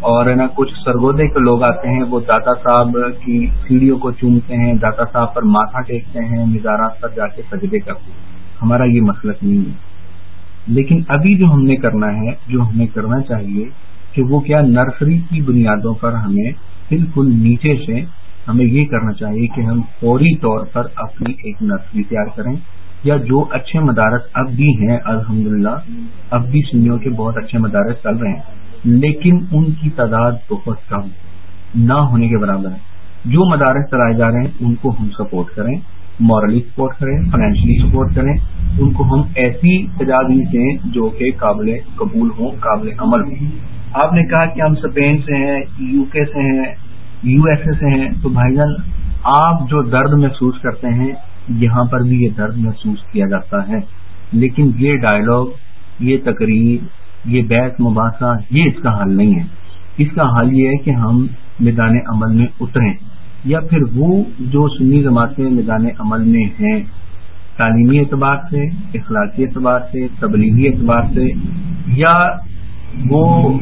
اور نا، کچھ سرگودے کے لوگ آتے ہیں، وہ داتا صاحب کی سیڑھیوں کو چومتے ہیں، داتا صاحب پر ماتھا ٹیکتے ہیں مزارات پر جا کے سجدے کرتے ہیں۔ ہمارا یہ مسلک نہیں ہے۔ لیکن ابھی جو ہم نے کرنا ہے، جو ہمیں کرنا چاہیے کہ وہ کیا نرسری کی بنیادوں پر ہمیں بالکل نیچے سے ہمیں یہ کرنا چاہیے کہ ہم فوری طور پر اپنی ایک نرسری تیار کریں۔ یا جو اچھے مدارس اب بھی ہیں، الحمدللہ، اب بھی سنیوں کے بہت اچھے مدارس چل رہے ہیں۔ لیکن ان کی تعداد بہت کم نہ ہونے کے برابر ہے۔ جو مدارس چلائے جا رہے ہیں، ان کو ہم سپورٹ کریں مورلی سپورٹ کریں فائنینشلی سپورٹ کریں۔ ان کو ہم ایسی تجاویز دیں جو کہ قابل قبول ہوں، قابل عمل ہوں۔ آپ نے کہا کہ ہم اسپین سے ہیں یو کے سے ہیں یو ایس اے سے ہیں، تو بھائی جان، آپ جو درد محسوس کرتے ہیں، یہاں پر بھی یہ درد محسوس کیا جاتا ہے۔ لیکن یہ ڈائلگ یہ تقریر یہ بحث مباحثہ یہ اس کا حل نہیں ہے۔ اس کا حل یہ ہے کہ ہم میدان عمل میں اتریں یا پھر وہ جو سنی جماعتیں میدان عمل میں ہیں، تعلیمی اعتبار سے، اخلاقی اعتبار سے، تبلیغی اعتبار سے، یا وہ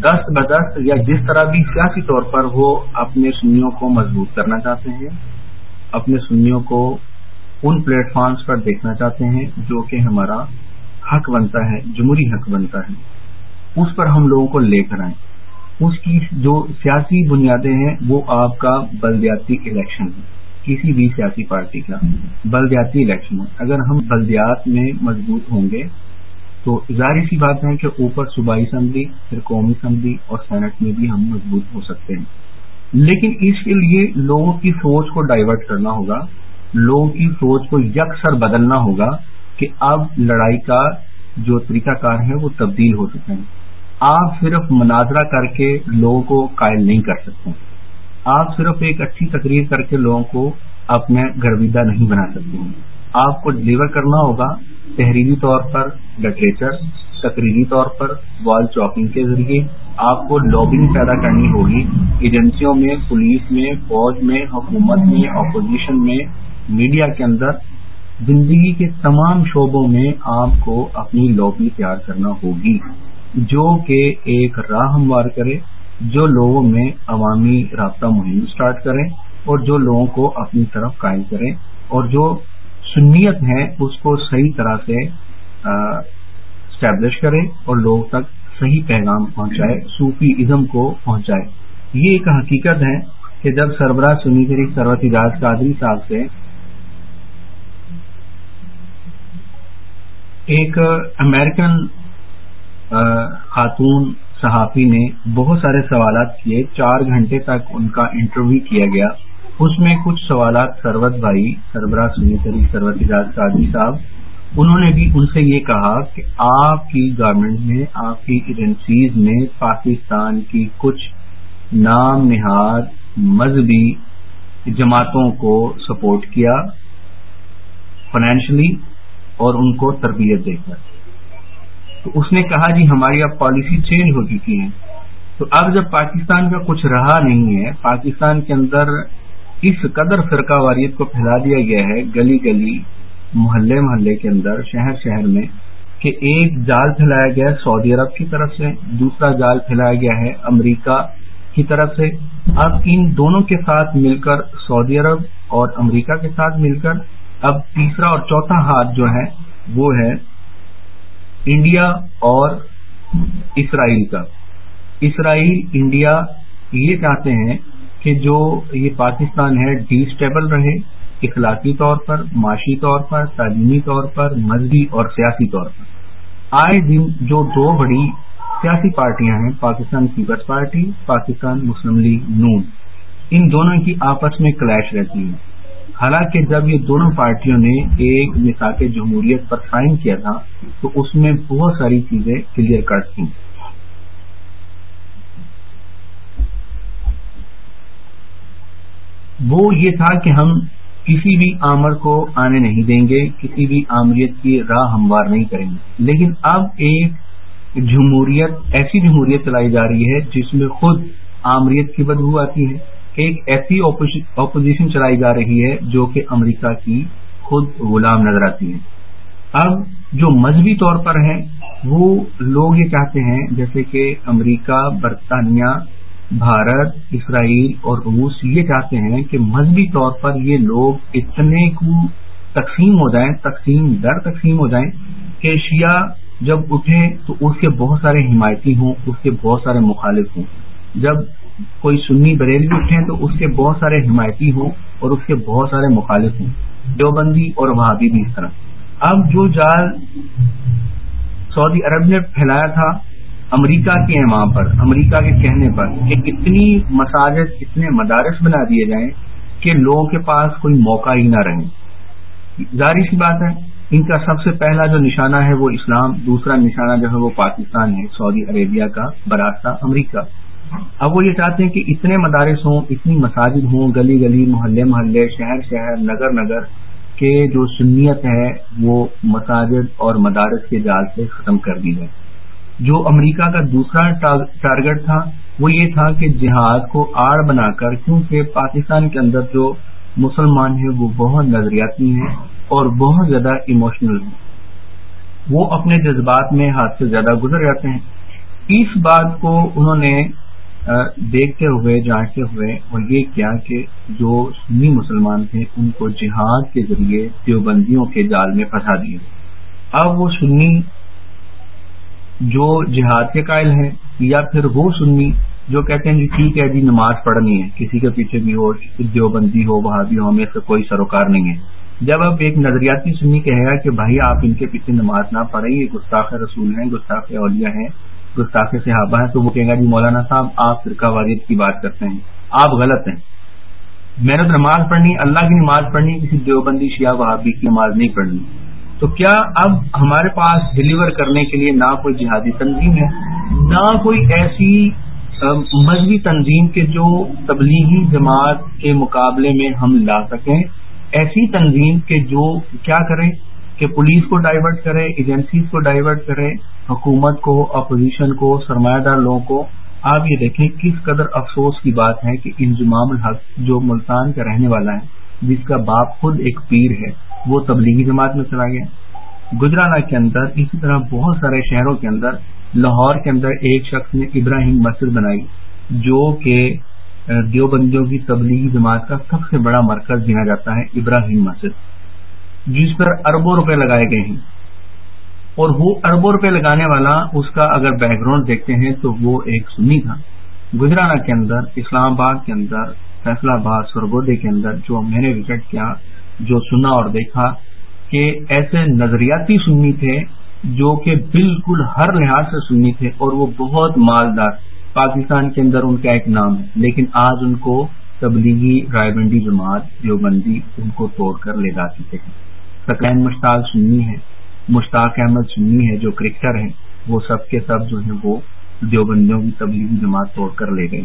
دست بدست یا جس طرح بھی سیاسی طور پر وہ اپنے سنیوں کو مضبوط کرنا چاہتے ہیں، اپنے سنیوں کو ان پلیٹ فارمز پر دیکھنا چاہتے ہیں جو کہ ہمارا حق بنتا ہے، جمہوری حق بنتا ہے۔ اس پر ہم لوگوں کو لے کر آئیں۔ اس کی جو سیاسی بنیادیں ہیں، وہ آپ کا بلدیاتی الیکشن ہے کسی بھی سیاسی پارٹی کا بلدیاتی الیکشن ہے اگر ہم بلدیات میں مضبوط ہوں گے، تو ظاہر سی بات ہے کہ اوپر صوبائی اسمبلی، پھر قومی اسمبلی اور سینٹ میں بھی ہم مضبوط ہو سکتے ہیں۔ لیکن اس کے لیے لوگوں کی سوچ کو ڈائیورٹ کرنا ہوگا۔ لوگوں کی سوچ کو یکسر بدلنا ہوگا۔ کہ اب لڑائی کا جو طریقہ کار ہے وہ تبدیل ہو سکتے ہیں۔ آپ صرف مناظرہ کر کے لوگوں کو قائل نہیں کر سکتے۔ آپ صرف ایک اچھی تقریر کر کے لوگوں کو اپنے گرویدہ نہیں بنا سکتے آپ کو ڈلیور کرنا ہوگا تحریری طور پر لٹریچر تقریری طور پر وال چاکنگ کے ذریعے۔ آپ کو لابنگ پیدا کرنی ہوگی۔ ایجنسیوں میں، پولیس میں، فوج میں، حکومت میں اپوزیشن میں میڈیا کے اندر زندگی کے تمام شعبوں میں آپ کو اپنی لابی تیار کرنا ہوگی، جو کہ ایک راہ ہموار کرے، جو لوگوں میں عوامی رابطہ مہم سٹارٹ کریں اور جو لوگوں کو اپنی طرف قائم کریں اور جو سنیت ہے اس کو صحیح طرح سے اسٹیبلش کرے، اور لوگوں تک صحیح پیغام پہنچائے، صوفی ازم کو پہنچائے۔ یہ ایک حقیقت ہے کہ جب سربراہ سنی کری سروت اجاز قادری صاحب سے ایک امریکن خاتون صحافی نے بہت سارے سوالات کیے۔ چار گھنٹے تک ان کا انٹرویو کیا گیا۔ اس میں کچھ سوالات سروت بھائی، سربراہ سنی سروت اجاز قادری صاحب، انہوں نے بھی ان سے یہ کہا کہ آپ کی گورنمنٹ نے آپ کی ایجنسیز نے پاکستان کی کچھ نام نہاد مذہبی جماعتوں کو سپورٹ کیا۔ فائنینشلی اور ان کو تربیت دے کر۔ تو اس نے کہا جی ہماری اب پالیسی چینج ہو چکی ہے۔ تو اب جب پاکستان کا کچھ رہا نہیں ہے، پاکستان کے اندر اس قدر فرقہ واریت کو پھیلا دیا گیا ہے، گلی گلی، محلے محلے کے اندر، شہر شہر میں، کہ ایک جال پھیلایا گیا ہے سعودی عرب کی طرف سے، دوسرا جال پھیلایا گیا ہے امریکہ کی طرف سے۔ اب ان دونوں کے ساتھ مل کر، سعودی عرب اور امریکہ کے ساتھ مل کر اب تیسرا اور چوتھا ہاتھ جو ہے وہ ہے انڈیا اور اسرائیل کا۔ اسرائیل، انڈیا یہ چاہتے ہیں کہ جو یہ پاکستان ہے ڈی اسٹیبل رہے، اخلاقی طور پر، معاشی طور پر، تعلیمی طور پر، مذہبی اور سیاسی طور پر۔ آئے دن جو دو بڑی سیاسی پارٹیاں ہیں، پاکستان پیپلز پارٹی، پاکستان مسلم لیگ نون، ان دونوں کی آپس میں کلیش رہتی ہے۔ حالانکہ جب یہ دونوں پارٹیوں نے ایک مثاق جمہوریت پر سائن کیا تھا، تو اس میں بہت ساری چیزیں کلیئر کٹ تھیں۔ وہ یہ تھا کہ ہم کسی بھی آمر کو آنے نہیں دیں گے، کسی بھی آمریت کی راہ ہموار نہیں کریں گے۔ لیکن اب ایک جمہوریت، ایسی جمہوریت چلائی جا رہی ہے جس میں خود آمریت کی بدبو آتی ہے۔ ایک ایسی اپوزیشن چلائی جا رہی ہے جو کہ امریکہ کی خود غلام نظر آتی ہے۔ اب جو مذہبی طور پر ہے وہ لوگ یہ چاہتے ہیں، جیسے کہ امریکہ، برطانیہ، بھارت، اسرائیل اور روس، یہ چاہتے ہیں کہ مذہبی طور پر یہ لوگ اتنے کو تقسیم ہو جائیں، تقسیم در تقسیم ہو جائیں کہ شیعہ جب اٹھے تو اس کے بہت سارے حمایتی ہوں، اس کے بہت سارے مخالف ہوں۔ جب کوئی سنی بریلوی اٹھے تو اس کے بہت سارے حمایتی ہوں اور اس کے بہت سارے مخالف ہوں۔ دیوبندی اور وہابی بھی اس طرح۔ اب جو جال سعودی عرب نے پھیلایا تھا، امریکہ کے امام پر، امریکہ کے کہنے پر کہ اتنی مساجد، اتنے مدارس بنا دیے جائیں کہ لوگوں کے پاس کوئی موقع ہی نہ رہے۔ ظاہری سی بات ہے، ان کا سب سے پہلا جو نشانہ ہے وہ اسلام، دوسرا نشانہ جو ہے وہ پاکستان ہے، سعودی عربیہ کا، براستہ امریکہ۔ اب وہ یہ چاہتے ہیں کہ اتنے مدارس ہوں، اتنی مساجد ہوں، گلی گلی، محلے محلے، شہر شہر، نگر نگر، کہ جو سنیت ہے، وہ مساجد اور مدارس کے جال سے ختم کر دی جائے۔ جو امریکہ کا دوسرا ٹارگٹ تھا، وہ یہ تھا کہ جہاد کو آڑ بنا کر، کیونکہ پاکستان کے اندر جو مسلمان ہیں، وہ بہت نظریاتی ہیں اور بہت زیادہ ایموشنل ہیں۔ وہ اپنے جذبات میں ہاتھ سے زیادہ گزر جاتے ہیں۔ اس بات کو انہوں نے دیکھتے ہوئے جانچتے ہوئے اور یہ کیا کہ جو سنی مسلمان تھے، ان کو جہاد کے ذریعے دیوبندیوں کے جال میں پھنسا دیے اب وہ سنی جو جہاد کے قائل ہیں یا پھر وہ سنی جو کہتے ہیں جی ٹھیک ہے جی نماز پڑھنی ہے، کسی کے پیچھے بھی ہو، دیوبندی ہو، وہاں بھی ہو، ہمیں کوئی سروکار نہیں ہے۔ جب اب ایک نظریاتی سنی کہے گا کہ بھائی، آپ ان کے پیچھے نماز نہ پڑھیں، یہ گستاخ رسول ہیں، گستاخ اولیاء ہیں گستاخ صحابہ ہیں، تو وہ کہے گا جی مولانا صاحب، آپ فرقہ واریت کی بات کرتے ہیں۔ آپ غلط ہیں۔ میں نے نماز پڑھنی، اللہ کی نماز پڑھنی، کسی دیوبندی شیعہ وہابی کی نماز نہیں پڑھنی۔ تو کیا اب ہمارے پاس ڈلیور کرنے کے لیے نہ کوئی جہادی تنظیم ہے؟ نہ کوئی ایسی مذہبی تنظیم کے جو تبلیغی جماعت کے مقابلے میں ہم لا سکیں۔ ایسی تنظیم کے جو کیا کرے کہ پولیس کو ڈائیورٹ کرے ایجنسیز کو ڈائیورٹ کرے حکومت کو، اپوزیشن کو، سرمایہ دار لوگوں کو آپ یہ دیکھیں کس قدر افسوس کی بات ہے کہ انضمام الحق جو ملتان کا رہنے والا ہے، جس کا باپ خود ایک پیر ہے، وہ تبلیغی جماعت میں چلا گیا۔ گجرانا کے اندر، اسی طرح بہت سارے شہروں کے اندر، لاہور کے اندر ایک شخص نے ابراہیم مسجد بنائی، جو کہ دیوبندیوں کی تبلیغی جماعت کا سب سے بڑا مرکز گنا جاتا ہے، ابراہیم مسجد، جس پر اربوں روپے لگائے گئے ہیں۔ اور وہ اربوں روپے لگانے والا اس کا اگر بیک گراؤنڈ دیکھتے ہیں تو وہ ایک سنی تھا۔ گجرانا کے اندر، اسلام آباد کے اندر، فیصلہ آباد سرگودے کے اندر جو میں نے وزٹ کیا، جو سنا اور دیکھا کہ ایسے نظریاتی سنی تھے جو کہ بالکل ہر لحاظ سے سنی تھے اور وہ بہت مالدار۔ پاکستان کے اندر ان کا ایک نام ہے، لیکن آج ان کو تبلیغی رائے بندی جماعت دیوبندی ان کو توڑ کر لے جا چکے ہیں سکین مشتاق سنی ہے۔ مشتاق احمد سنی ہے جو کرکٹر ہیں، وہ سب کے سب جو ہیں وہ دیوبندیوں کی تبلیغی جماعت توڑ کر لے گئی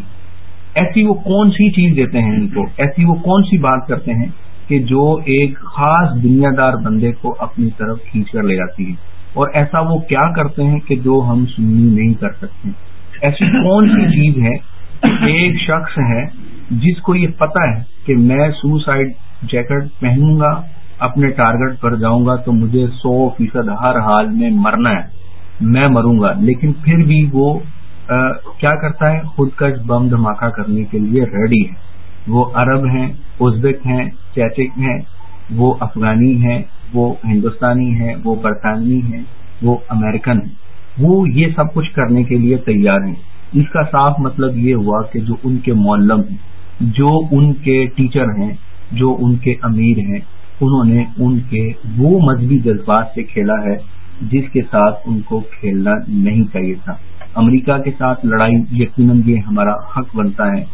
ایسی وہ کون سی چیز دیتے ہیں ان کو؟ ایسی وہ کون سی بات کرتے ہیں کہ جو ایک خاص دنیا دار بندے کو اپنی طرف کھینچ کر لے جاتی ہے؟ اور ایسا وہ کیا کرتے ہیں کہ جو ہم سننی نہیں کر سکتے ایسی کون سی چیز ہے ایک شخص ہے جس کو یہ پتا ہے کہ میں سوسائڈ جیکٹ پہنوں گا اپنے ٹارگٹ پر جاؤں گا تو مجھے سو فیصد ہر حال میں مرنا ہے میں مروں گا۔ لیکن پھر بھی وہ آ, کیا کرتا ہے؟ خود کش بم دھماکہ کرنے کے لیے ریڈی ہے۔ وہ عرب ہیں ازبک ہیں چیچک ہیں وہ افغانی ہیں وہ ہندوستانی ہے وہ برطانوی ہے وہ امریکن ہے وہ یہ سب کچھ کرنے کے لیے تیار ہیں۔ اس کا صاف مطلب یہ ہوا کہ جو ان کے معلم ہیں جو ان کے ٹیچر ہیں جو ان کے امیر ہیں انہوں نے ان کے وہ مذہبی جذبات سے کھیلا ہے جس کے ساتھ ان کو کھیلنا نہیں چاہیے تھا۔ امریکہ کے ساتھ لڑائی یقیناً یہ ہمارا حق بنتا ہے،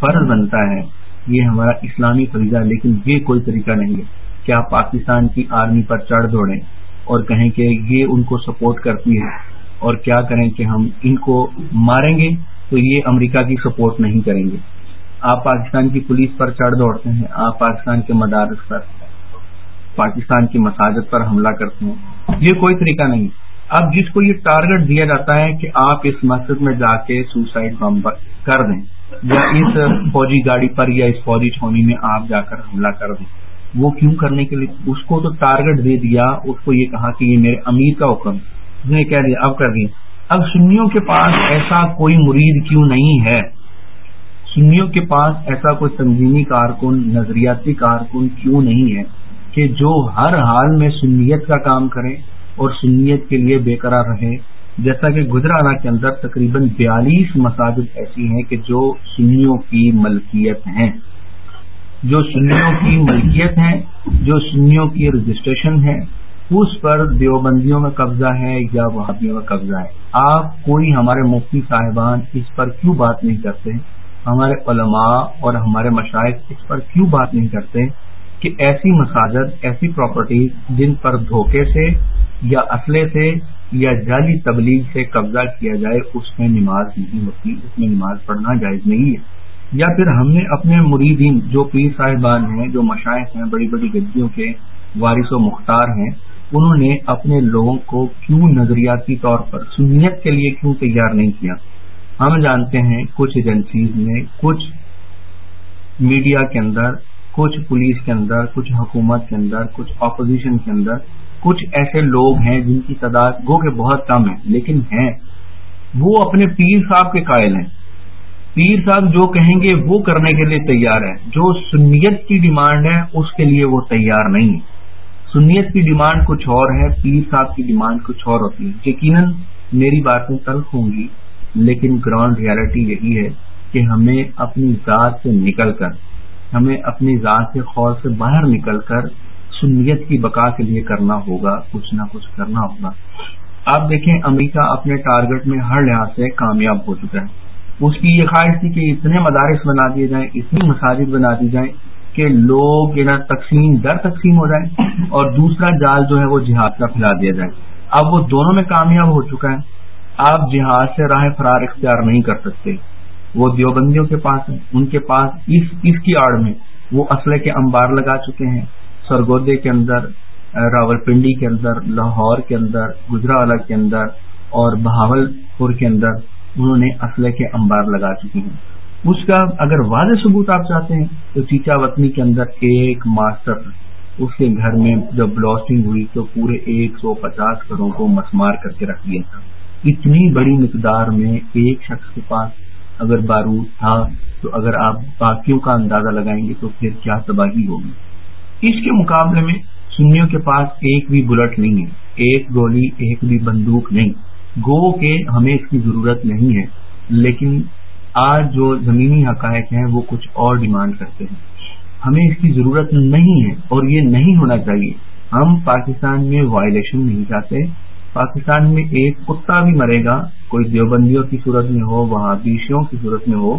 فرض بنتا ہے۔ یہ ہمارا اسلامی فریضہ لیکن یہ کوئی طریقہ نہیں ہے۔ کیا پاکستان کی آرمی پر چڑھ دوڑیں اور کہیں کہ یہ ان کو سپورٹ کرتی ہے؟ اور کیا کریں کہ ہم ان کو ماریں گے؟ تو یہ امریکہ کی سپورٹ نہیں کریں گے۔ آپ پاکستان کی پولیس پر چڑھ دوڑتے ہیں، آپ پاکستان کے مدارس پر۔ پاکستان کی مساجد پر حملہ کرتے ہیں۔ یہ کوئی طریقہ نہیں۔ اب جس کو یہ ٹارگٹ دیا جاتا ہے کہ آپ اس مسجد میں جا کے سوسائڈ بم کر دیں یا اس فوجی گاڑی پر یا اس فوجی چھونی میں آپ جا کر حملہ کر دیں۔ وہ کیوں کرنے کے لیے؟ اس کو تو ٹارگٹ دے دیا، اس کو یہ کہا کہ یہ میرے امیر کا حکم اس نے کہہ دیا، اب کر دیا اب سنیوں کے پاس ایسا کوئی مرید کیوں نہیں ہے؟ سنیوں کے پاس ایسا کوئی تنظیمی کارکن، نظریاتی کارکن کیوں نہیں ہے؟ کہ جو ہر حال میں سنیت کا کام کرے اور سنیت کے لیے بے قرار رہے، جیسا کہ گجرانا کے اندر تقریباً بیالیس مساجد ایسی ہیں کہ جو سنیوں کی ملکیت ہیں۔ جو سنیوں کی ملکیت ہے جو سنیوں کی رجسٹریشن ہے اس پر دیوبندیوں کا قبضہ ہے یا وہابیوں کا قبضہ ہے۔ آپ کوئی ہمارے مفتی صاحبان اس پر کیوں بات نہیں کرتے؟ ہمارے علماء اور ہمارے مشاہد اس پر کیوں بات نہیں کرتے؟ کہ ایسی مساجد، ایسی پراپرٹیز جن پر دھوکے سے یا اسلحے سے یا جعلی تبلیغ سے قبضہ کیا جائے، اس میں نماز نہیں ہوتی، اس میں نماز پڑھنا جائز نہیں ہے۔ یا پھر ہم نے اپنے مریدین جو پیر صاحبان ہیں، جو مشائق ہیں، بڑی بڑی گدیوں کے وارث و مختار ہیں، انہوں نے اپنے لوگوں کو کیوں نظریاتی طور پر، سنیت کے لیے کیوں تیار نہیں کیا؟ ہم جانتے ہیں کچھ ایجنسیز میں کچھ میڈیا کے اندر کچھ پولیس کے اندر، کچھ حکومت کے اندر، کچھ اپوزیشن کے اندر، کچھ ایسے لوگ ہیں جن کی تعداد گو کہ بہت کم ہے، لیکن ہیں۔ وہ اپنے پیر صاحب کے قائل ہیں۔ پیر صاحب جو کہیں گے وہ کرنے کے لیے تیار ہے جو سنیت کی ڈیمانڈ ہے، اس کے لیے وہ تیار نہیں ہے سنیت کی ڈیمانڈ کچھ اور ہے، پیر صاحب کی ڈیمانڈ کچھ اور ہوتی ہے۔ یقیناً میری باتیں تلخ ہوں گی، لیکن گراؤنڈ ریالٹی یہی ہے کہ ہمیں اپنی ذات سے نکل کر ہمیں اپنی ذات کے خور سے باہر نکل کر سنیت کی بقا کے لیے کرنا ہوگا، کچھ نہ کچھ کرنا ہوگا۔ آپ دیکھیں، امریکہ اپنے ٹارگٹ میں ہر لحاظ سے کامیاب ہو چکا ہے۔ اس کی یہ خواہش تھی کہ اتنے مدارس بنا دیے جائیں، اتنی مساجد بنا دی جائیں کہ لوگ تقسیم، در تقسیم ہو جائے اور دوسرا جال جو ہے وہ جہاد کا پھیلا دیا جائے۔ اب وہ دونوں میں کامیاب ہو چکا ہے۔ آپ جہاد سے راہ فرار اختیار نہیں کر سکتے۔ وہ دیوبندیوں کے پاس ہیں۔ ان کے پاس اس اس کی آڑ میں وہ اسلحے کے انبار لگا چکے ہیں۔ سرگودے کے اندر راول پنڈی کے اندر، لاہور کے اندر گجرا والا کے اندر اور بہاول پور کے اندر انہوں نے اسلحے کے انبار لگا چکی ہیں۔ اس کا اگر واضح ثبوت آپ چاہتے ہیں تو چیچا وطنی کے اندر ایک ماسٹر اس کے گھر میں جب بلاسٹنگ ہوئی تو پورے ایک سو پچاس گھروں کو مسمار کر کے رکھ دیا تھا۔ اتنی بڑی مقدار میں ایک شخص کے پاس اگر بارود تھا تو اگر آپ باقیوں کا اندازہ لگائیں گے تو پھر کیا تباہی ہوگی؟ اس کے مقابلے میں سنیوں کے پاس ایک بھی بلٹ نہیں ہے، ایک گولی، ایک بھی بندوق نہیں۔ گو کے ہمیں اس کی ضرورت نہیں ہے، لیکن آج جو زمینی حقائق ہیں وہ کچھ اور ڈیمانڈ کرتے ہیں۔ ہمیں اس کی ضرورت نہیں ہے اور یہ نہیں ہونا چاہیے۔ ہم پاکستان میں وائلیشن نہیں چاہتے۔ پاکستان میں ایک کتا بھی مرے گا، کوئی دیوبندیوں کی صورت میں ہو وہاں بیشیوں کی صورت میں ہو،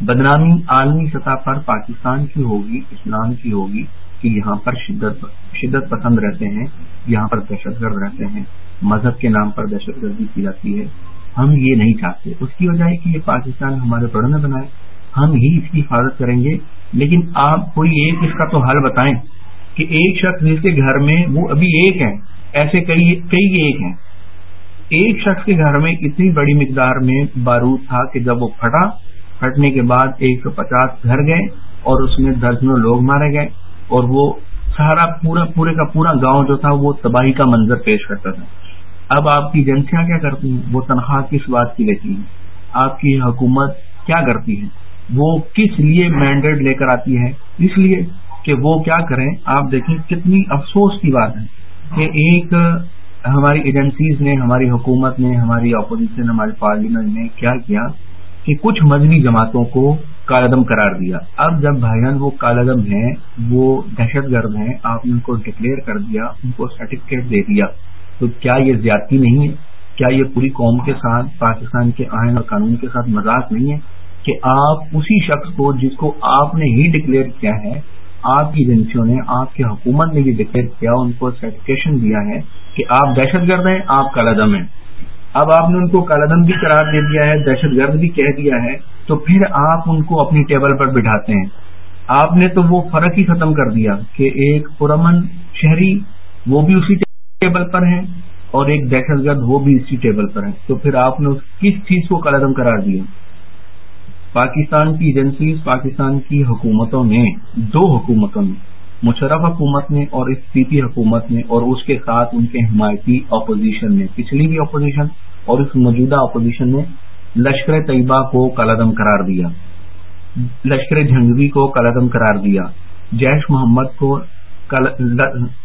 بدنامی عالمی سطح پر پاکستان کی ہوگی، اسلام کی ہوگی کہ یہاں پر شدت شدت پسند رہتے ہیں، یہاں پر دہشت گرد رہتے ہیں، مذہب کے نام پر دہشت گردی کی جاتی ہے۔ ہم یہ نہیں چاہتے۔ اس کی وجہ ہے کہ یہ پاکستان ہمارے پڑھنے بنائے۔ ہم ہی اس کی حفاظت کریں گے۔ لیکن آپ کوئی ایک اس کا تو حل بتائیں کہ ایک شخص جس کے گھر میں وہ ابھی ایک ہے ایسے کئی کئی ایک ہیں۔ ایک شخص کے گھر میں اتنی بڑی مقدار میں بارود تھا کہ جب وہ پھٹا، پھٹنے کے بعد ایک سو پچاس گھر گئے اور اس میں درجنوں لوگ مارے گئے اور وہ سارا پورا، پورے کا پورا گاؤں جو تھا وہ تباہی کا منظر پیش کرتا تھا۔ اب آپ کی ایجنسیاں کیا کرتی ہیں؟ وہ تنخواہ کس بات کی لیتی ہیں؟ آپ کی حکومت کیا کرتی ہے؟ وہ کس لیے مینڈیٹ لے کر آتی ہے؟ اس لیے کہ وہ کیا کریں؟ آپ دیکھیں کتنی افسوس کی بات ہے۔ کہ ایک ہماری ایجنسیز نے، ہماری حکومت نے، ہماری اپوزیشن ہماری پارلیمنٹ نے کیا کیا کہ کچھ مذہبی جماعتوں کو کالدم قرار دیا۔ اب جب بھائیان وہ کالدم ہیں، وہ دہشت گرد ہیں، آپ نے ان کو ڈکلیئر کر دیا، ان کو سرٹیفکیٹ دے دیا، تو کیا یہ زیادتی نہیں ہے؟ کیا یہ پوری قوم کے ساتھ، پاکستان کے آئین اور قانون کے ساتھ مذاق نہیں ہے کہ آپ اسی شخص کو جس کو آپ نے ہی ڈکلیئر کیا ہے آپ کی ایجنسیوں نے، آپ کی حکومت نے یہ ڈکلیئر کیا، ان کو سرٹیفکیشن دیا ہے کہ آپ دہشت گرد ہیں، آپ کالدم ہیں۔ اب آپ نے ان کو کالدم بھی قرار دے دیا ہے، دہشت گرد بھی کہہ دیا ہے، تو پھر آپ ان کو اپنی ٹیبل پر بٹھاتے ہیں۔ آپ نے تو وہ فرق ہی ختم کر دیا کہ ایک پرامن شہری وہ بھی اسی ٹیبل پر ہیں اور ایک دہشت گرد وہ بھی اسی ٹیبل پر ہیں۔ تو پھر آپ نے کس چیز کو کالدم قرار دیا؟ پاکستان کی ایجنسیز پاکستان کی حکومتوں میں، دو حکومتوں میں، مشرف حکومت نے اور اس پی پی حکومت نے اور اس کے ساتھ ان کے حمایتی اپوزیشن نے پچھلی بھی اپوزیشن اور اس موجودہ اپوزیشن نے لشکر طیبہ کو کالدم قرار دیا۔ لشکر جھنگوی کو کالدم قرار دیا۔ جیش محمد کو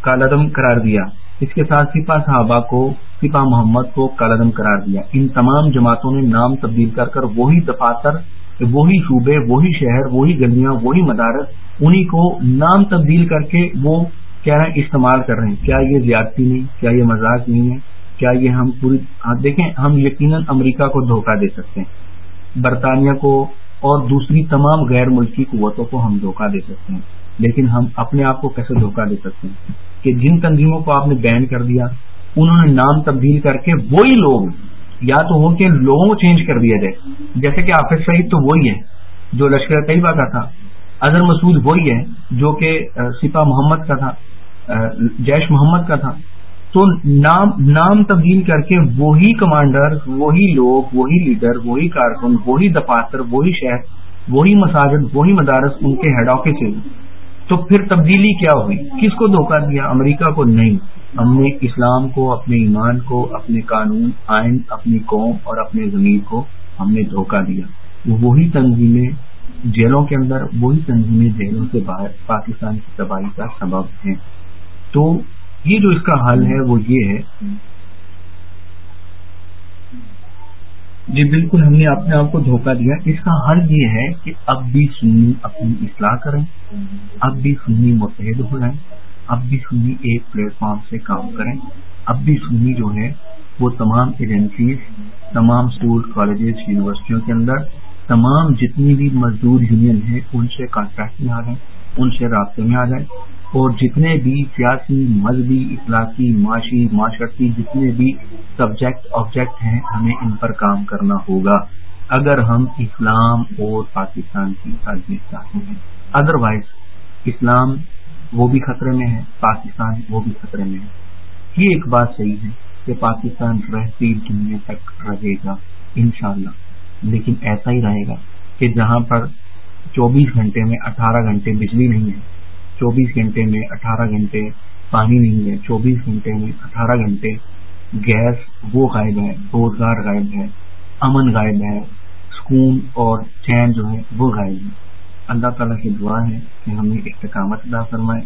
کالدم قرار دیا۔ اس کے ساتھ سپا صحابہ کو سپا محمد کو کالدم قرار دیا۔ ان تمام جماعتوں نے نام تبدیل کر کر وہی دفاتر وہی صوبے، وہی شہر، وہی گلیاں، وہی مدارس، انہی کو نام تبدیل کر کے وہ کہہ رہے ہیں، استعمال کر رہے ہیں۔ کیا یہ زیادتی نہیں؟ کیا یہ مذاق نہیں ہے؟ کیا یہ ہم پوری ہاں، دیکھیں، ہم یقیناً امریکہ کو دھوکہ دے سکتے ہیں۔ برطانیہ کو اور دوسری تمام غیر ملکی قوتوں کو ہم دھوکہ دے سکتے ہیں۔ لیکن ہم اپنے آپ کو کیسے دھوکہ دے سکتے ہیں؟ کہ جن تنظیموں کو آپ نے بین کر دیا، انہوں نے نام تبدیل کر کے وہی لوگ یا تو ہو کہ لوگوں کو چینج کر دیا جائے۔ جیسے کہ آفر سعید تو وہی ہے جو لشکر طیبہ کا تھا۔ اظہر مسعود وہی ہے جو کہ سپا محمد کا تھا جیش محمد کا تھا۔ تو نام نام تبدیل کر کے وہی کمانڈر، وہی لوگ، وہی لیڈر، وہی کارکن، وہی دفاتر، وہی شہر، وہی مساجد، وہی مدارس ان کے ہیڈ آفس سے تو پھر تبدیلی کیا ہوئی؟ کس کو دھوکہ دیا؟ امریکہ کو نہیں۔ ہم نے اسلام کو، اپنے ایمان کو، اپنے قانون، آئین، اپنی قوم اور اپنے زمین کو ہم نے دھوکہ دیا۔ وہی تنظیمیں جیلوں کے اندر، وہی تنظیمیں جیلوں سے باہر پاکستان کی تباہی کا سبب ہیں۔ تو یہ جو اس کا حل ہے، وہ یہ ہے۔ جی بالکل ہم نے اپنے آپ کو دھوکہ دیا۔ اس کا حل یہ ہے کہ اب بھی سنی اپنی اصلاح کریں، اب بھی سنی متحد ہو جائیں۔ اب بھی سنی ایک پلیٹ فارم سے کام کریں۔ اب بھی سنی جو ہے وہ تمام ایجنسیز تمام اسکول کالجز یونیورسٹیوں کے اندر تمام جتنی بھی مزدور یونین ہیں، ان سے کانٹیکٹ میں آ جائیں، ان سے رابطے میں آ جائیں۔ اور جتنے بھی سیاسی، مذہبی، اخلاقی، معاشی، معاشرتی جتنے بھی سبجیکٹ آبجیکٹ ہیں، ہمیں ان پر کام کرنا ہوگا۔ اگر ہم اسلام اور پاکستان کی تربیت چاہتے ہیں۔ ادروائز اسلام وہ بھی خطرے میں ہے، پاکستان وہ بھی خطرے میں ہے۔ یہ ایک بات صحیح ہے کہ پاکستان رہتی دنیا تک رہے گا، انشاءاللہ۔ لیکن ایسا ہی رہے گا کہ جہاں پر چوبیس گھنٹے میں اٹھارہ گھنٹے بجلی نہیں ہے، چوبیس گھنٹے میں اٹھارہ گھنٹے پانی نہیں ہے، چوبیس گھنٹے میں اٹھارہ گھنٹے گیس وہ غائب ہے، روزگار غائب ہے، امن غائب ہے، سکون اور چین جو ہے وہ غائب ہے۔ اللہ تعالیٰ کی دعا ہے کہ ہمیں استقامت ادا فرمائے،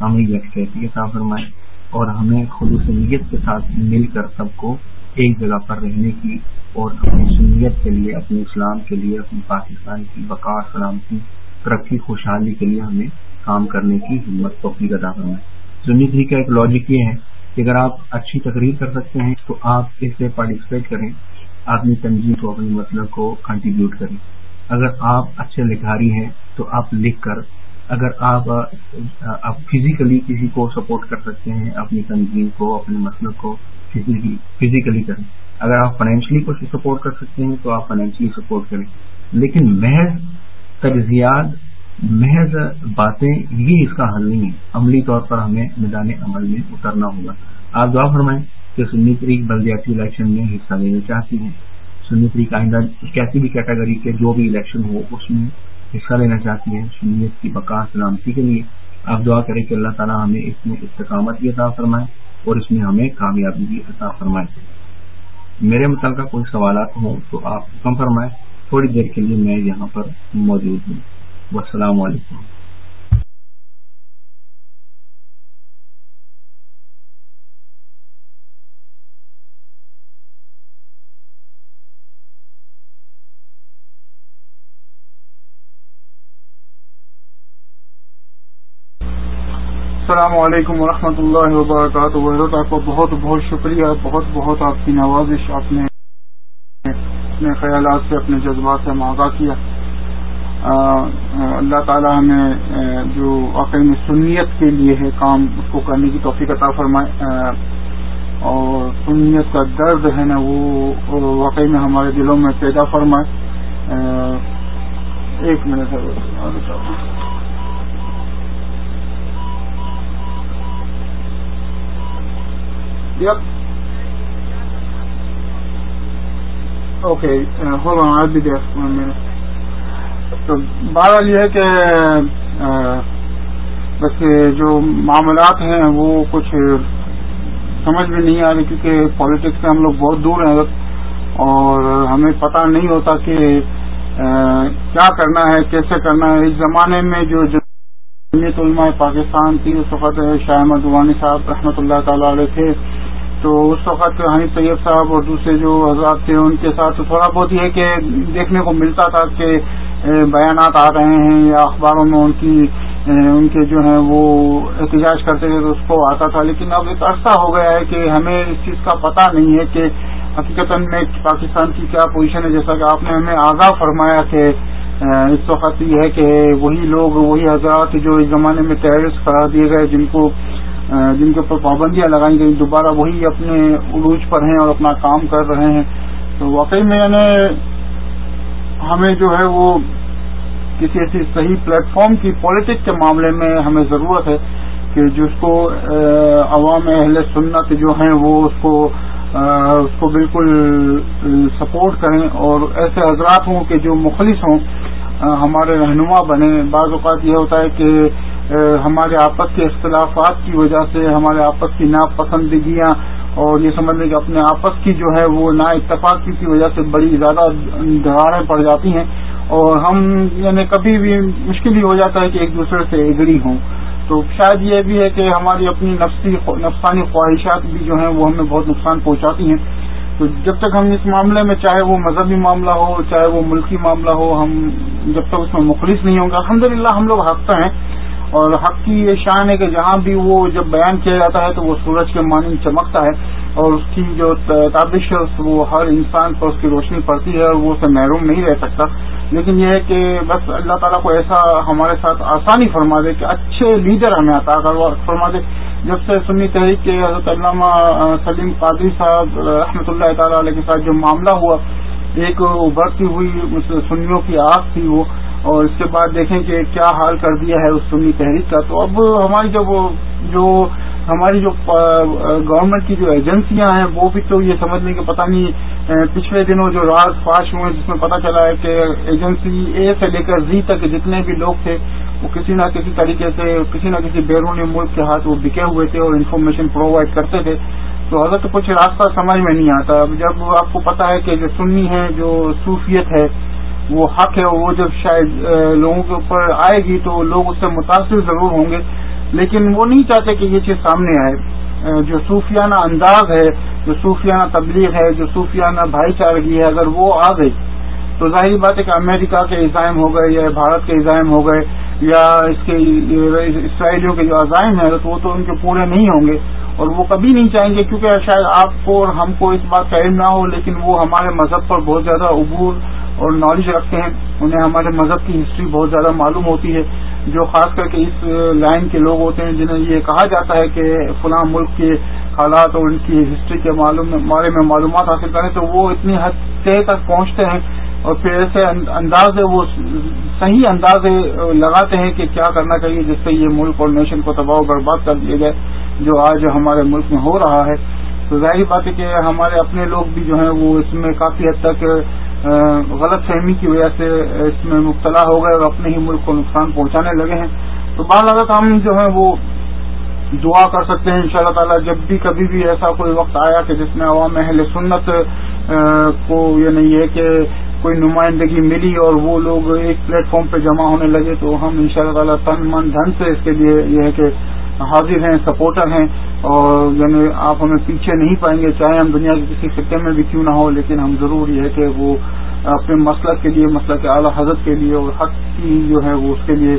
ہمیں یکسیتی عطا فرمائے اور ہمیں خلوص نیت کے ساتھ مل کر سب کو ایک جگہ پر رہنے کی اور اپنی سنیت کے لیے، اپنے اسلام کے لیے، اپنی پاکستان کی بقا سلامتی ترقی، خوشحالی کے لیے ہمیں کام کرنے کی ہمت، توفیق ادا کرنا ہے سنی کا ایک لاجک یہ ہے کہ اگر آپ اچھی تقریر کر سکتے ہیں تو آپ اس سے پارٹیسپیٹ کریں، اپنی تنظیم کو، اپنی مطلب کو کنٹریبیوٹ کریں۔ اگر آپ اچھے لکھاری ہیں تو آپ لکھ کر، اگر آپ آپ فزیکلی کسی کو سپورٹ کر سکتے ہیں، اپنی تنظیم کو، اپنے مسئلہ کو فزیکلی کریں۔ اگر آپ فائنینشلی کو سپورٹ کر سکتے ہیں تو آپ فائنینشلی سپورٹ کریں۔ لیکن محض تجزیات محض باتیں یہ اس کا حل نہیں ہے عملی طور پر ہمیں میدان عمل میں اترنا ہوگا۔ آپ دعا فرمائیں کہ سنی تریق بلدیاتی الیکشن میں حصہ لینا چاہتی ہیں۔ سنی تریق آئندہ کیسی بھی کیٹیگری کے جو بھی الیکشن ہو، اس میں حصہ لینا چاہتی ہے سنیت کی بقا سلامتی جی، کے لیے آپ دعا کریں کہ اللہ تعالیٰ ہمیں اس میں استقامت بھی عطا فرمائے اور اس میں ہمیں کامیابی بھی عطا فرمائے۔ میرے متعلقہ کوئی سوالات ہوں تو آپ حکم فرمائیں، تھوڑی دیر کے لیے میں یہاں پر موجود ہوں۔ والسلام علیکم۔ السلام علیکم ورحمۃ اللہ وبرکاتہ۔ حضرت، آپ کو بہت بہت شکریہ، بہت بہت آپ کی نوازش، آپ نے اپنے خیالات سے، اپنے جذبات سے آگاہ کیا۔ اللہ تعالیٰ ہمیں جو واقعی سنیت کے لیے ہے کام، اس کو کرنے کی توفیق عطا فرمائے۔ اور سنیت کا درد ہے نا، وہ واقعی میں ہمارے دلوں میں پیدا فرمائے۔ ایک منٹ اوکے ہو بھی دیکھ تو بہرحال یہ ہے کہ بس جو معاملات ہیں وہ کچھ سمجھ میں نہیں آ رہی کیونکہ پالیٹکس سے ہم لوگ بہت دور ہیں۔ اور ہمیں پتہ نہیں ہوتا کہ uh, کیا کرنا ہے، کیسے کرنا ہے۔ اس زمانے میں جو جمعیت علماء پاکستان تھی اس وقت شاہ احمد وانی صاحب رحمۃ اللہ تعالی علیہ تھے۔ تو اس وقت حنیف طیب صاحب اور دوسرے جو حضرات تھے، ان کے ساتھ تھوڑا بہت یہ کہ دیکھنے کو ملتا تھا کہ بیانات آ رہے ہیں یا اخباروں میں ان کی ان کے جو ہیں وہ احتجاج کرتے تھے تو اس کو آتا تھا، لیکن اب ایک عرصہ ہو گیا ہے کہ ہمیں اس چیز کا پتہ نہیں ہے کہ حقیقت میں پاکستان کی کیا پوزیشن ہے، جیسا کہ آپ نے ہمیں آگاہ فرمایا کہ اس وقت یہ ہے کہ وہی لوگ، وہی حضرات جو اس زمانے میں ٹیررسٹ قرار دیے گئے، جن کو جن کے اوپر پابندیاں لگائی گئی دوبارہ وہی اپنے عروج پر ہیں اور اپنا کام کر رہے ہیں۔ تو واقعی میں نے ہمیں جو ہے وہ کسی ایسی صحیح پلیٹ فارم کی پالیٹکس کے معاملے میں ہمیں ضرورت ہے کہ جس کو عوام اہل سنت جو ہیں وہ اس کو اس کو بالکل سپورٹ کریں اور ایسے حضرات ہوں کہ جو مخلص ہوں ہمارے رہنما بنے بعض اوقات یہ ہوتا ہے کہ ہمارے آپس کے اختلافات کی وجہ سے ہمارے آپس کی ناپسندگیاں اور یہ سمجھ لیں کہ اپنے آپس کی جو ہے وہ نا اتفاقی کی وجہ سے بڑی زیادہ دھاڑیں پڑ جاتی ہیں اور ہم یعنی کبھی بھی مشکل ہی ہو جاتا ہے کہ ایک دوسرے سے ایگری ہوں۔ تو شاید یہ بھی ہے کہ ہماری اپنی نفسی، نفسانی خواہشات بھی جو ہیں وہ ہمیں بہت نقصان پہنچاتی ہیں۔ تو جب تک ہم اس معاملے میں، چاہے وہ مذہبی معاملہ ہو، چاہے وہ ملکی معاملہ ہو، ہم جب تک اس میں مخلص نہیں ہوں گے الحمد ہم لوگ ہنستے ہیں۔ اور حق کی یہ شان ہے کہ جہاں بھی وہ جب بیان کیا جاتا ہے تو وہ سورج کے معنی چمکتا ہے اور اس کی جو تابش ہے وہ ہر انسان پر اس کی روشنی پڑتی ہے اور وہ اسے محروم نہیں رہ سکتا۔ لیکن یہ ہے کہ بس اللہ تعالیٰ کو ایسا ہمارے ساتھ آسانی فرما دے کہ اچھے لیڈر ہمیں عطا فرما دے۔ جب سے سنی تحریک کے حضرت علامہ سلیم قادری صاحب، رحمۃ اللہ تعالیٰ علیہ کے ساتھ جو معاملہ ہوا، ایک ابھرتی ہوئی سنیوں کی آگ تھی وہ۔ اور اس کے بعد دیکھیں کہ کیا حال کر دیا ہے اس سنی تحریک کا۔ تو اب ہماری جب جو ہماری جو گورنمنٹ کی جو ایجنسیاں ہیں، وہ بھی تو یہ سمجھ لیں کہ پتہ نہیں پچھلے دنوں جو راز فاش ہوئے، جس میں پتہ چلا ہے کہ ایجنسی اے سے لے کر زی تک جتنے بھی لوگ تھے، وہ کسی نہ کسی طریقے سے، کسی نہ کسی بیرونی ملک کے ہاتھ وہ بکے ہوئے تھے اور انفارمیشن پرووائڈ کرتے تھے۔ تو حضرت کچھ راستہ سمجھ میں نہیں آتا۔ اب جب آپ کو پتا ہے کہ جو سنی ہے جو صوفیت ہے وہ حق ہے وہ جب شاید لوگوں کے اوپر آئے گی تو لوگ اس سے متاثر ضرور ہوں گے۔ لیکن وہ نہیں چاہتے کہ یہ چیز سامنے آئے۔ جو صوفیانہ انداز ہے، جو صوفیانہ تبلیغ ہے، جو صوفیانہ بھائی چارگی ہے، اگر وہ آ گئی تو ظاہری بات ہے کہ امریکہ کے عزائم ہو گئے یا بھارت کے عزائم ہو گئے یا اس کے اسرائیلیوں کے جو عزائم ہیں وہ تو ان کے پورے نہیں ہوں گے۔ اور وہ کبھی نہیں چاہیں گے، کیونکہ شاید آپ کو اور ہم کو اس بات کا علم نہ ہو، لیکن وہ ہمارے مذہب پر بہت زیادہ عبور اور نالج رکھتے ہیں، انہیں ہمارے مذہب کی ہسٹری بہت زیادہ معلوم ہوتی ہے۔ جو خاص کر کے اس لائن کے لوگ ہوتے ہیں، جنہیں یہ کہا جاتا ہے کہ فلاں ملک کے حالات اور ان کی ہسٹری کے بارے میں معلومات حاصل کریں، تو وہ اتنی حد تک پہنچتے ہیں۔ اور پھر ایسے انداز وہ صحیح انداز لگاتے ہیں کہ کیا کرنا چاہیے، جس سے یہ ملک اور نیشن کو تباہ و برباد کر دیا جائے، جو آج ہمارے ملک میں ہو رہا ہے۔ تو ظاہری بات ہے کہ ہمارے اپنے لوگ بھی جو ہیں، وہ اس میں کافی حد تک غلط فہمی کی وجہ سے اس میں مبتلا ہو گئے اور اپنے ہی ملک کو نقصان پہنچانے لگے ہیں۔ تو بعض اگر ہم جو ہے وہ دعا کر سکتے ہیں ان شاء اللہ تعالیٰ جب بھی کبھی بھی ایسا کوئی وقت آیا کہ جس میں عوام اہل سنت کو یہ نہیں ہے کہ کوئی نمائندگی ملی اور وہ لوگ ایک پلیٹ فارم پہ جمع ہونے لگے تو ہم ان شاء اللہ تعالیٰ تن من دھن سے اس کے لیے یہ ہے کہ حاضر ہیں سپورٹر ہیں اور یعنی آپ ہمیں پیچھے نہیں پائیں گے، چاہے ہم دنیا کے کسی خطے میں بھی کیوں نہ ہو، لیکن ہم ضرور یہ ہے کہ وہ اپنے مسلک کے لیے، مسلک کے اعلیٰ حضرت کے لیے اور حق کی جو ہے وہ اس کے لیے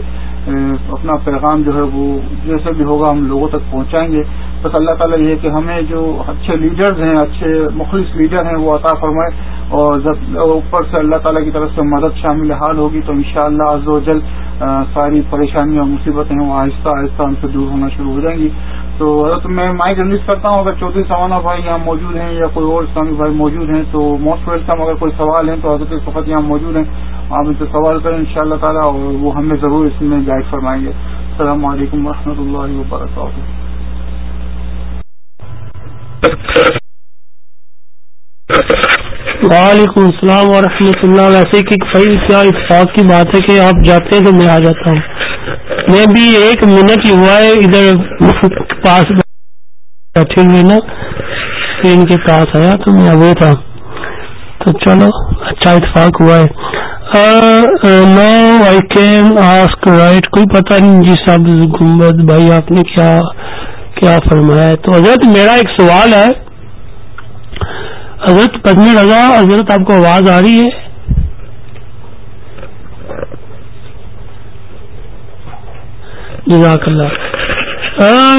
اپنا پیغام جو ہے وہ جیسے بھی ہوگا ہم لوگوں تک پہنچائیں گے۔ بس اللہ تعالیٰ یہ کہ ہمیں جو اچھے لیڈرز ہیں، اچھے مخلص لیڈر ہیں، وہ عطا فرمائے اور جب اوپر سے اللہ تعالیٰ کی طرف سے مدد شامل حال ہوگی تو انشاءاللہ شاء اللہ جلد ساری پریشانیاں اور مصیبتیں وہ آہستہ آہستہ ہم سے دور ہونا شروع ہو جائیں گی۔ تو حضرت، میں مائک ریلیز کرتا ہوں، اگر چودھری سوانہ بھائی یہاں موجود ہیں یا کوئی اور اسلامی بھائی موجود ہیں، تو موسٹ ویلکم اگر کوئی سوال ہے تو حضرت فقط یہاں موجود ہیں۔ آپ ان سے سوال کریں ان شاء اللہ تعالیٰ، اور وہ ہمیں ضرور اس میں گائڈ فرمائیں گے۔ السلام علیکم و رحمۃ اللہ وبرکاتہ۔ وعلیکم السلام ورحمۃ اللہ ویسے کہ کیا اتفاق کی بات ہے کہ آپ جاتے ہیں تو میں آ جاتا ہوں؟ میں بھی ایک منٹ ہی ہوا ہے، ادھر پاس بیٹھے ہوئے نا ان کے پاس آیا تو میں وہ تھا۔ تو چلو اچھا اتفاق ہوا ہے۔ No, I can ask, right, کوئی پتہ نہیں جی سب گمبد بھائی آپ نے کیا کیا فرمایا ہے؟ تو حضرت، میرا ایک سوال ہے۔ حضرت پدم رضا حضرت آپ کو آواز آ رہی ہے۔ جزاک اللہ۔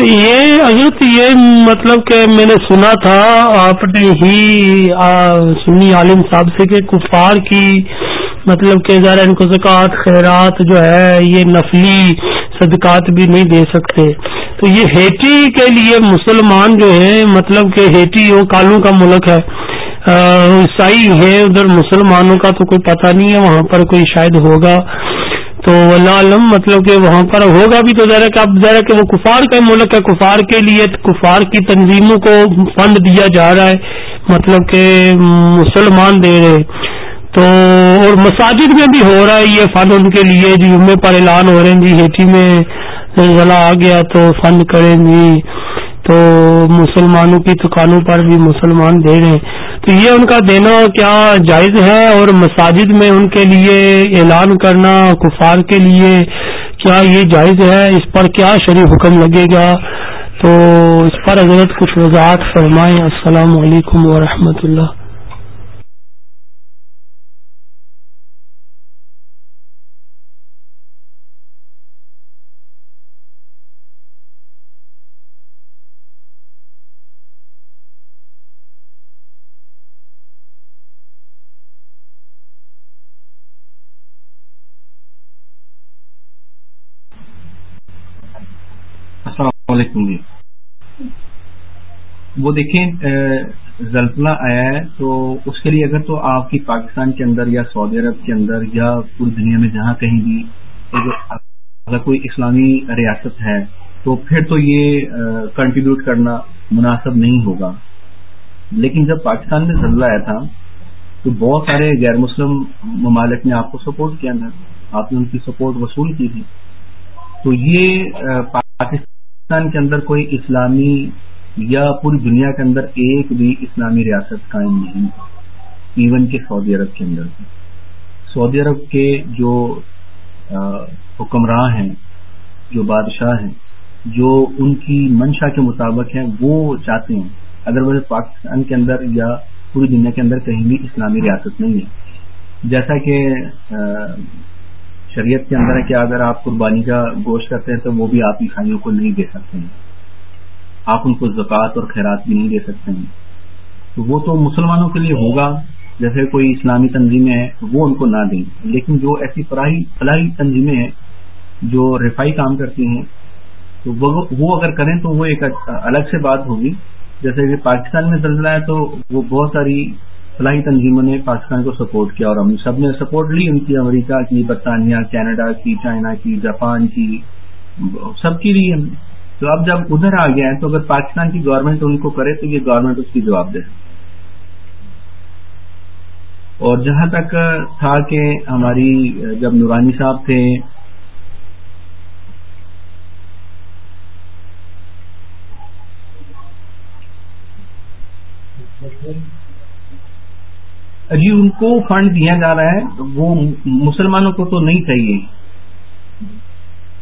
یہ حضرت، یہ مطلب کہ میں نے سنا تھا، آپ نے ہی سنی عالم صاحب سے کہ کفار کی مطلب کہ ذرا ان کو زکوٰۃ، خیرات جو ہے، یہ نفلی صدقات بھی نہیں دے سکتے۔ تو یہ ہیٹی کے لیے مسلمان جو ہے مطلب کہ ہیٹی وہ کالوں کا ملک ہے۔ عیسائی ہے ادھر مسلمانوں کا تو کوئی پتہ نہیں ہے، وہاں پر کوئی شاید ہوگا۔ تو اللہ علم مطلب کہ وہاں پر ہوگا بھی تو ذرا کہ اب ذرا کہ وہ کفار کا ملک ہے۔ کفار کے لیے کفار کی تنظیموں کو فنڈ دیا جا رہا ہے۔ مطلب کہ مسلمان دے رہے۔ تو اور مساجد میں بھی ہو رہا ہے یہ فنڈ ان کے لیے جی جمعے پر اعلان ہو رہے ہیں جی ہیٹی میں زلزلہ آ گیا تو فنڈ کریں جی۔ تو مسلمانوں کی دکانوں پر بھی مسلمان دے رہے ہیں۔ تو یہ ان کا دینا کیا جائز ہے اور مساجد میں ان کے لیے اعلان کرنا کفار کے لیے کیا یہ جائز ہے؟ اس پر کیا شریف حکم لگے گا؟ تو اس پر حضرت کچھ وضاحت فرمائیں۔ السلام علیکم ورحمۃ اللہ علیکم جی وہ دیکھیں زلزلہ آیا ہے تو اس کے لیے اگر تو آپ کی پاکستان کے اندر یا سعودی عرب کے اندر یا پوری دنیا میں جہاں کہیں بھی اگر کوئی اسلامی ریاست ہے تو پھر تو یہ کنٹریبیوٹ کرنا مناسب نہیں ہوگا۔ لیکن جب پاکستان میں زلزلہ آیا تھا تو بہت سارے غیر مسلم ممالک نے آپ کو سپورٹ کیا تھا آپ نے ان کی سپورٹ وصول کی تھی۔ تو یہ پاکستان پاکستان کے اندر کوئی اسلامی یا پوری دنیا کے اندر ایک بھی اسلامی ریاست قائم نہیں ایون کے سعودی عرب کے اندر سعودی عرب کے جو حکمراں ہیں، جو بادشاہ ہیں، جو ان کی منشا کے مطابق ہیں، وہ چاہتے ہیں، اگر وہ پاکستان کے اندر یا پوری دنیا کے اندر کہیں بھی اسلامی ریاست نہیں ہے۔ جیسا کہ شریعت کے اندر ہے کہ اگر آپ قربانی کا گوشت کرتے ہیں تو وہ بھی آپ عیسائیوں کو نہیں دے سکتے ہیں۔ آپ ان کو زکوٰۃ اور خیرات بھی نہیں دے سکتے ہیں۔ تو وہ تو مسلمانوں کے لیے ہوگا، جیسے کوئی اسلامی تنظیمیں ہیں وہ ان کو نہ دیں۔ لیکن جو ایسی فلاحی فلاحی تنظیمیں ہیں، جو رفائی کام کرتی ہیں، تو وہ اگر کریں تو وہ ایک الگ سے بات ہوگی۔ جیسے کہ پاکستان میں زلزلہ ہے تو وہ بہت ساری فلاحی تنظیموں نے پاکستان کو سپورٹ کیا اور ہم سب نے سپورٹ لی۔ ان کی امریکہ کی، برطانیہ، کینیڈا کی، چائنا کی، جاپان کی، سب کی لی تو اب جب ادھر آ گیا ہے تو اگر پاکستان کی گورنمنٹ ان کو کرے تو یہ گورنمنٹ اس کی جواب دے اور جہاں تک تھا کہ ہماری جب نورانی صاحب تھے جی ان کو فنڈ دیا جا رہا ہے، وہ مسلمانوں کو تو نہیں چاہیے۔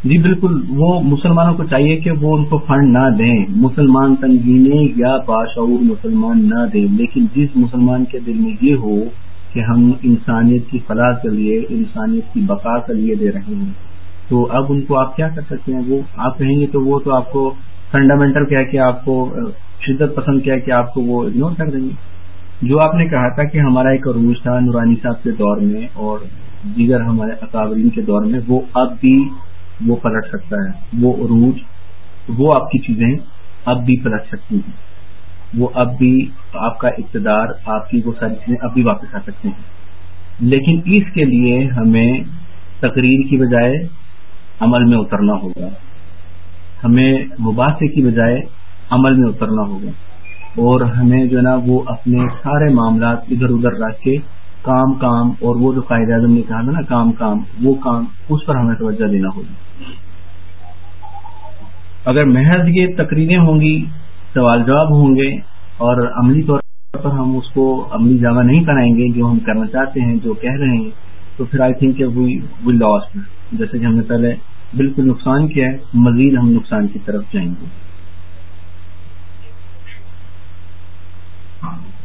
جی بالکل، وہ مسلمانوں کو چاہیے کہ وہ ان کو فنڈ نہ دیں۔ مسلمان تنظیمیں یا باشعور مسلمان نہ دیں۔ لیکن جس مسلمان کے دل میں یہ ہو کہ ہم انسانیت کی فلاح کے لیے، انسانیت کی بقا کے لیے دے رہے ہیں، تو اب ان کو آپ کیا کر سکتے ہیں؟ وہ، آپ کہیں گے تو وہ تو آپ کو فنڈامنٹل کیا کہ آپ کو، شدت پسند کیا کہ آپ کو وہ اگنور کر دیں گے۔ جو آپ نے کہا تھا کہ ہمارا ایک عروج تھا نورانی صاحب کے دور میں اور دیگر ہمارے اکابرین کے دور میں، وہ اب بھی وہ پلٹ سکتا ہے، وہ عروج، وہ آپ کی چیزیں اب بھی پلٹ سکتی ہیں۔ وہ اب بھی آپ کا اقتدار، آپ کی وہ ساری چیزیں اب بھی واپس آ سکتے ہیں۔ لیکن اس کے لیے ہمیں تقریر کی بجائے عمل میں اترنا ہوگا۔ ہمیں مباحثے کی بجائے عمل میں اترنا ہوگا۔ اور ہمیں جو ہے نا، وہ اپنے سارے معاملات ادھر ادھر رکھ کے کام کام اور وہ جو قائد اعظم نے کہا تھا نا، کام کام، وہ کام، اس پر ہمیں توجہ دینا ہوگی اگر محض یہ تقریریں ہوں گی، سوال جواب ہوں گے اور عملی طور پر ہم اس کو عملی جامع نہیں کرائیں گے جو ہم کرنا چاہتے ہیں، جو کہہ رہے ہیں، تو پھر آئی تھنک وی لاسٹ جیسے کہ ہم نے پہلے بالکل نقصان کیا ہے، مزید ہم نقصان کی طرف جائیں گے۔ ہاں۔